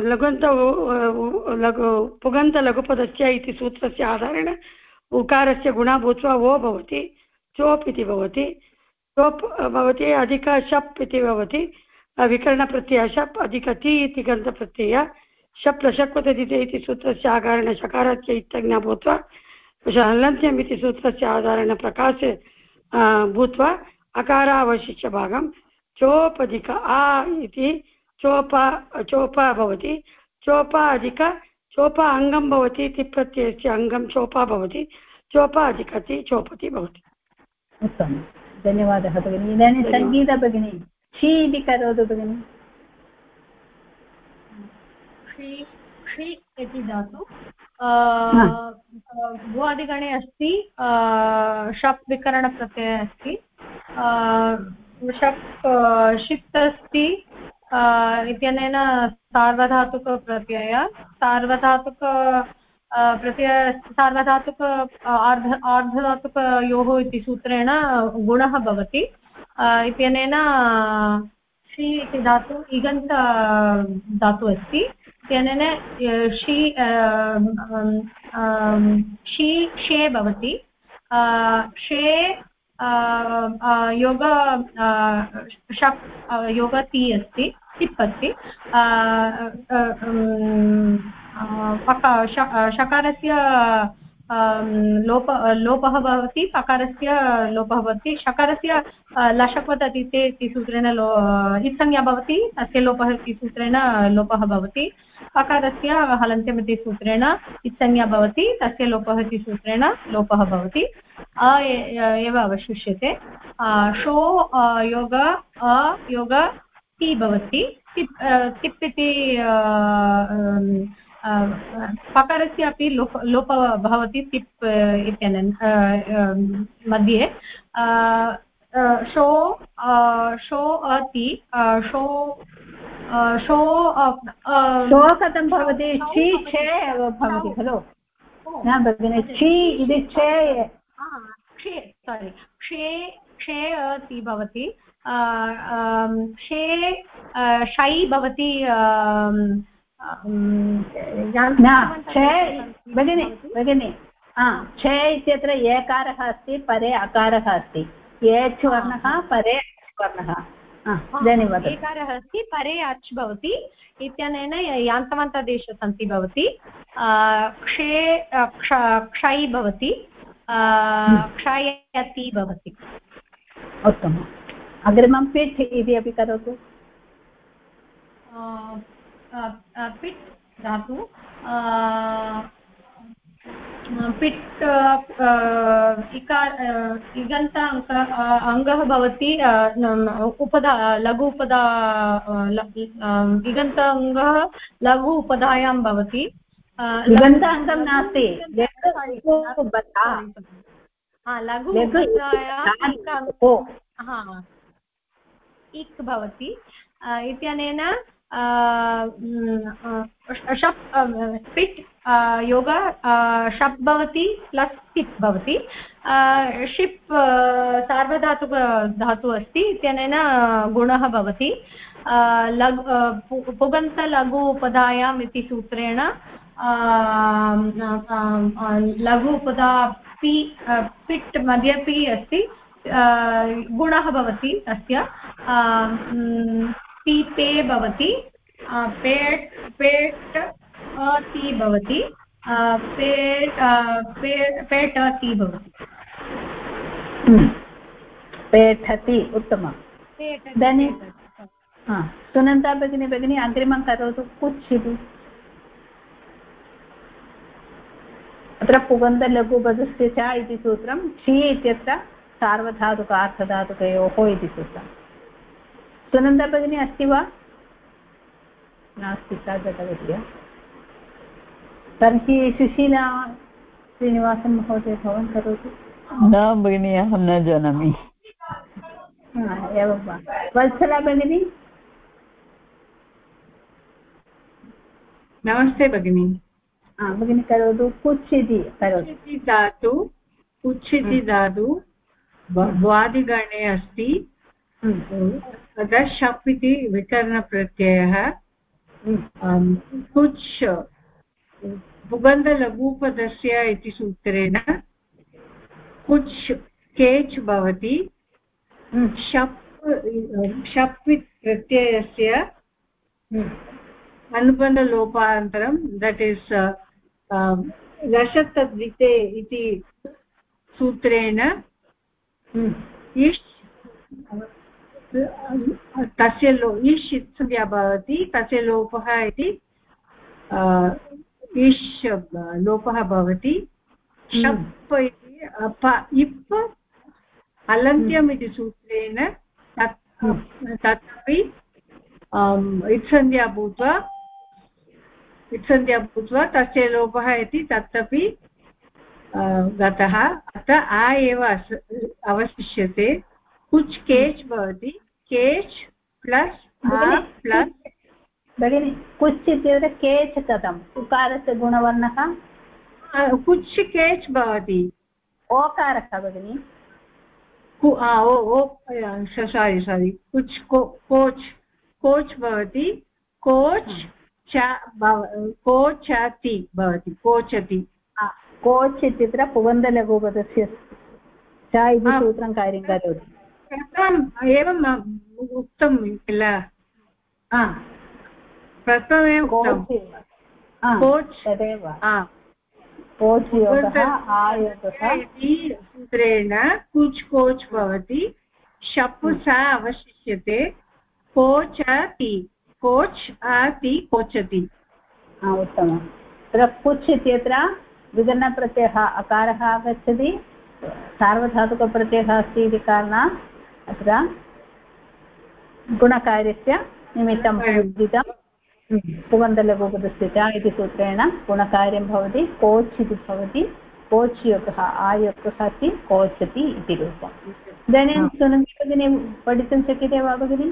लघुन्त लघु पुगन्तलघुपदस्य इति सूत्रस्य आधारेण उकारस्य गुणा भूत्वा वो भवति, चोप् इति भवति, चोप् भवति अधिक शप् इति भवति विकरणप्रत्ययः शप् अधिक ति इति गन्धप्रत्यय शप् लशक्वतदिते इति सूत्रस्य आधारेण शकारस्य इत्यज्ञा भूत्वा हलन्त्यम् इति सूत्रस्य आधारेण प्रकाशे भूत्वा अकारावशिष्य भागं चोपधिक आ इति चोप चोप भवति चोप अधिक चोप अङ्गं भवति तिप्रत्ययस्य अङ्गं चोपा भवति चोप अधिकति चोपति भवति। उत्तमं। धन्यवादः भगिनि। इदानीं सङ्गीता भगिनी क्षी इति करोतु भगिनि। क्षि इति धातु। भुवादिगणे अस्ति शप् विकरणप्रत्ययः अस्ति। शप् षित् अस्ति इत्यनेन सार्वधातुकप्रत्यय। सार्वधातुक प्रत्यय सार्वधातुक आर्ध आर्धधातुकयोः इति सूत्रेण गुणः भवति। इत्यनेन षि इति धातु इगन्त धातु अस्ति। इत्यनेन षि षि क्षे भवति। क्षे योग शप् योग ति अस्ति तिप् अस्ति शकारस्य लोप, लोपः भवति, पकारस्य लोपः भवति। शकारस्य लशक्वततिते इति सूत्रेण लो, इत्संज्ञा भवति, तस्य लोपः इति सूत्रेण लोपः भवति। पकारस्य हलन्त्यम् इति सूत्रेण इत्संज्ञा भवति, तस्य लोपः इति सूत्रेण लोपः भवति। अ एव अवशिष्यते। शो योग, अ, योग ति भवति। तिप् तिप् इति पकारस्य अपि लोप, लोपः भवति तिप् इत्यनेन मध्ये। शो शो अति शो शो शो कथं भवति? क्षि छे एव भवति खलु? न भगिनि क्षि इति छे क्षे सारि क्षे क्षे अति भवति. क्षे शै भवति भगिनि भगिनि क्षे इत्यत्र एकारः अस्ति परे अकारः अस्ति. एच् वर्णः परे वर्णः। धन्यवादः। एकारः अस्ति परे अच् भवति इत्यनेन यान्तवन्तदेश सन्ति भवति। क्षे क्षै भवति क्षयति भवति। उत्तमम्। अग्रिमं पिठ् इति अपि करोतु। पिट् धातु पिट् इकार इगन्त अङ्क अङ्गः भवति उपधा लघु उपधा इगन्त अङ्गः लघु उपधायां भवति. लघन्ताङ्गं नास्ति. लघु इक् भवति. इत्यनेन पिट् योग शप् भवति प्लस् टिप् भवति। षिप् सार्वधातुक धातु अस्ति, इत्यनेन गुणः भवति। लघु पुगन्तलघु उपधायाम् इति सूत्रेण लघु उपधा पि पिट् मध्ये पि अस्ति। गुणः भवति तस्य पीते भवति। पेट् पेट् अति भवति पेट् पेट् अति भवति। पेठति उत्तमम्। इदानीं सुनन्दा भगिनी भगिनी अग्रिमं करोतु कुच् इति अत्र पुगन्धलघुपदस्य च इति सूत्रं क्षि इत्यत्र सार्वधातुकार्थधातुकयोः इति सूत्रम्। सुनन्दा भगिनी अस्ति वा? नास्ति सा गतवती तर्हि सुशीला श्रीनिवासन् महोदय भवान् करोतु। न भगिनि अहं न जानामि। एवं वा। वत्सला भगिनी? नमस्ते भगिनी। भगिनी करोतु। कुच् इति करोतु धातु कुच् इति धातु भ्वादिगणे अस्ति। तदा शप् इति विकरणप्रत्ययः कुच् पुगन्धलघुपदस्य इति सूत्रेण कुच् केच् भवति। शप् शप् प्रत्ययस्य अनुबन्धलोपान्तरं दट् इस् रसतद्विते इति सूत्रेण इष् तस्य लो इष् संज्ञा भवति तस्य लोपः इति इष् लोपः भवति। शप् इति इप् अलन्त्यम् इति सूत्रेण तत् तदपि इत्सन्ध्या भूत्वा इत्सन्ध्या भूत्वा तस्य लोपः इति तदपि गतः। अतः आ एव अवशिष्यते। कुच् केच् भवति। केच् प्लस् प्लस् भगिनि कुच् इत्युक्ते केच् कथम्? उकारस्य गुणवर्णः? कुच् केच् भवति। ओकारः भगिनि। सारि सारि। कुच् कोच् कोच् भवति। कोच् च कोचति भवति। कोचति। कोच् इत्यत्र पुगन्धलघुपदस्य च इति सूत्रं कार्यं करोति। एवम् उक्तं किल? प्रथममेव कोच्। तदेव। कोच् योगः आयोगः। इति सूत्रेण कुच् कोच् भवति। शप् सा अवशिष्यते। कोचति कोच् अति कोचति। उत्तमं तत्र कुच् इत्यत्र विगणप्रत्ययः अकारः आगच्छति। सार्वधातुकप्रत्ययः अस्ति इति कारणात् अत्र गुणकार्यस्य निमित्तं उदितं पुगन्धलघुपदस्य च इति सूत्रेण गुणकार्यं भवति कोच् इति भवति कोच् योगः आयोगः अस्ति कोचति इति रूपम्। इदानीं सुनन्ति भगिनी पठितुं शक्यते वा भगिनि?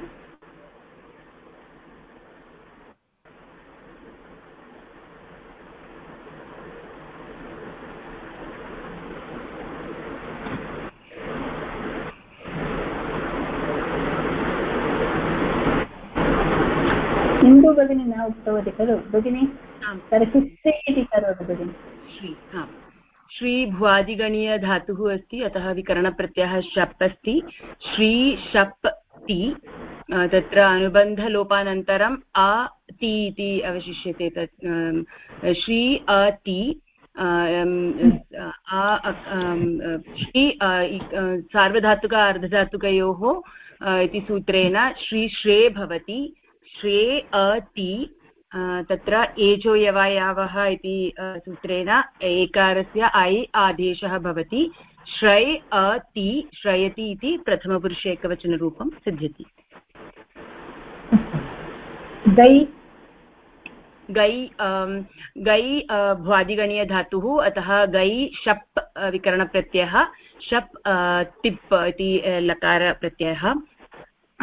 भगिनी न उक्तवती खलु भगिनि तर्हि श्री इति करोतु भगिनि श्री श्रीभ्वादिगणीयधातुः अस्ति अतः विकरणप्रत्ययः शप् अस्ति श्री शप् ति तत्र अनुबन्धलोपानन्तरम् अ ति इति अवशिष्यते तत् श्री अ ति श्री सार्वधातुक अर्धधातुकयोः इति सूत्रेण श्रीश्रे भवति श्रे अति तत्र एजो यवायावः इति सूत्रेण एकारस्य ऐ आदेशः भवति। श्रै अति श्रयति इति प्रथमपुरुषे एकवचनरूपं सिद्ध्यति। दै गै गै भ्वादिगणीयधातुः अतः गै शप् विकरणप्रत्ययः शप् टिप् इति लकारप्रत्ययः।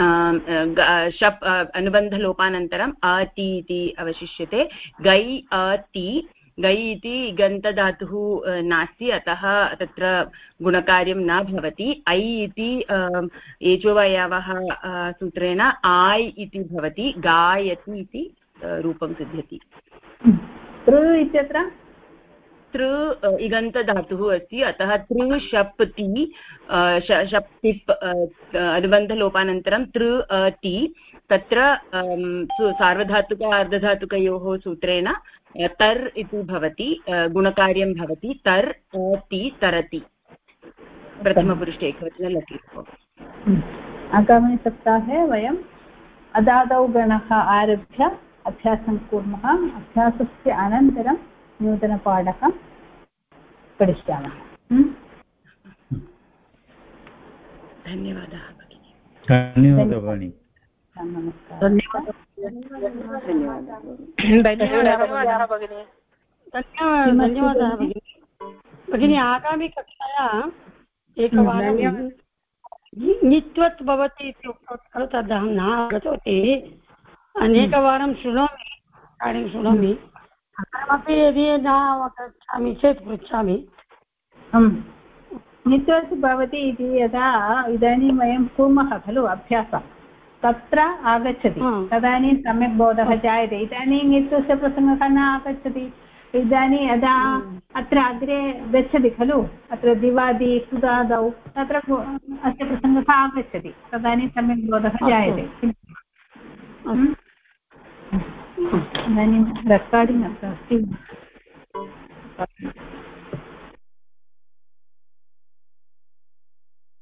शप् अनुबन्धलोपानन्तरम् अति इति अवशिष्यते। गै अति गै इति गन्तधातुः नास्ति, अतः तत्र गुणकार्यं न भवति। ऐ इति एचोवयावः सूत्रेण आय् इति भवति। गायति इति रूपं सिद्ध्यति। इत्यत्र? तृ इगन्तधातुः अस्ति, अतः तृ, शप्, ति शप्, तिप् अनुबन्धलोपानन्तरं तृ ति, तत्र सार्वधातुक, अर्धधातुकयोः सूत्रेण तर् इति भवति गुणकार्यं भवति, तर् ति, तरति। प्रथमपुरुषे एकवचन लघु आगामिनि सप्ताहे वयम् अदादौ गणः आरभ्य अभ्यासं कुर्मः। अभ्यासस्य अनन्तरं नूतनपाठः पठिष्यामः। धन्यवादः धन्यवादः भगिनि। नमस्कारः। धन्यवादः। भगिनि। धन्यवादः भगिनि? भगिनि। आगामिकक्षाया एकवारं नित्वत् भवति इति उक्तवती खलु तदहं न आगतवती। अनेकवारं शृणोमि इदानीं शृणोमि अनन्तरमपि यदि न अवगच्छामि चेत् पृच्छामि। नित्वत् भवति इति यदा इदानीं वयं कुर्मः खलु अभ्यासः। तत्र आगच्छति। तदानीं सम्यक् बोधः जायते। इदानीं नित्यस्य प्रसङ्गः न आगच्छति। इदानीं यदा अत्र अग्रे गच्छति खलु अत्र दिवादि सुदादौ तत्र अस्य प्रसङ्गः आगच्छति। तदानीं सम्यक् बोधः जायते। इदानीं रेकार्डिङ्ग् अत्र अस्ति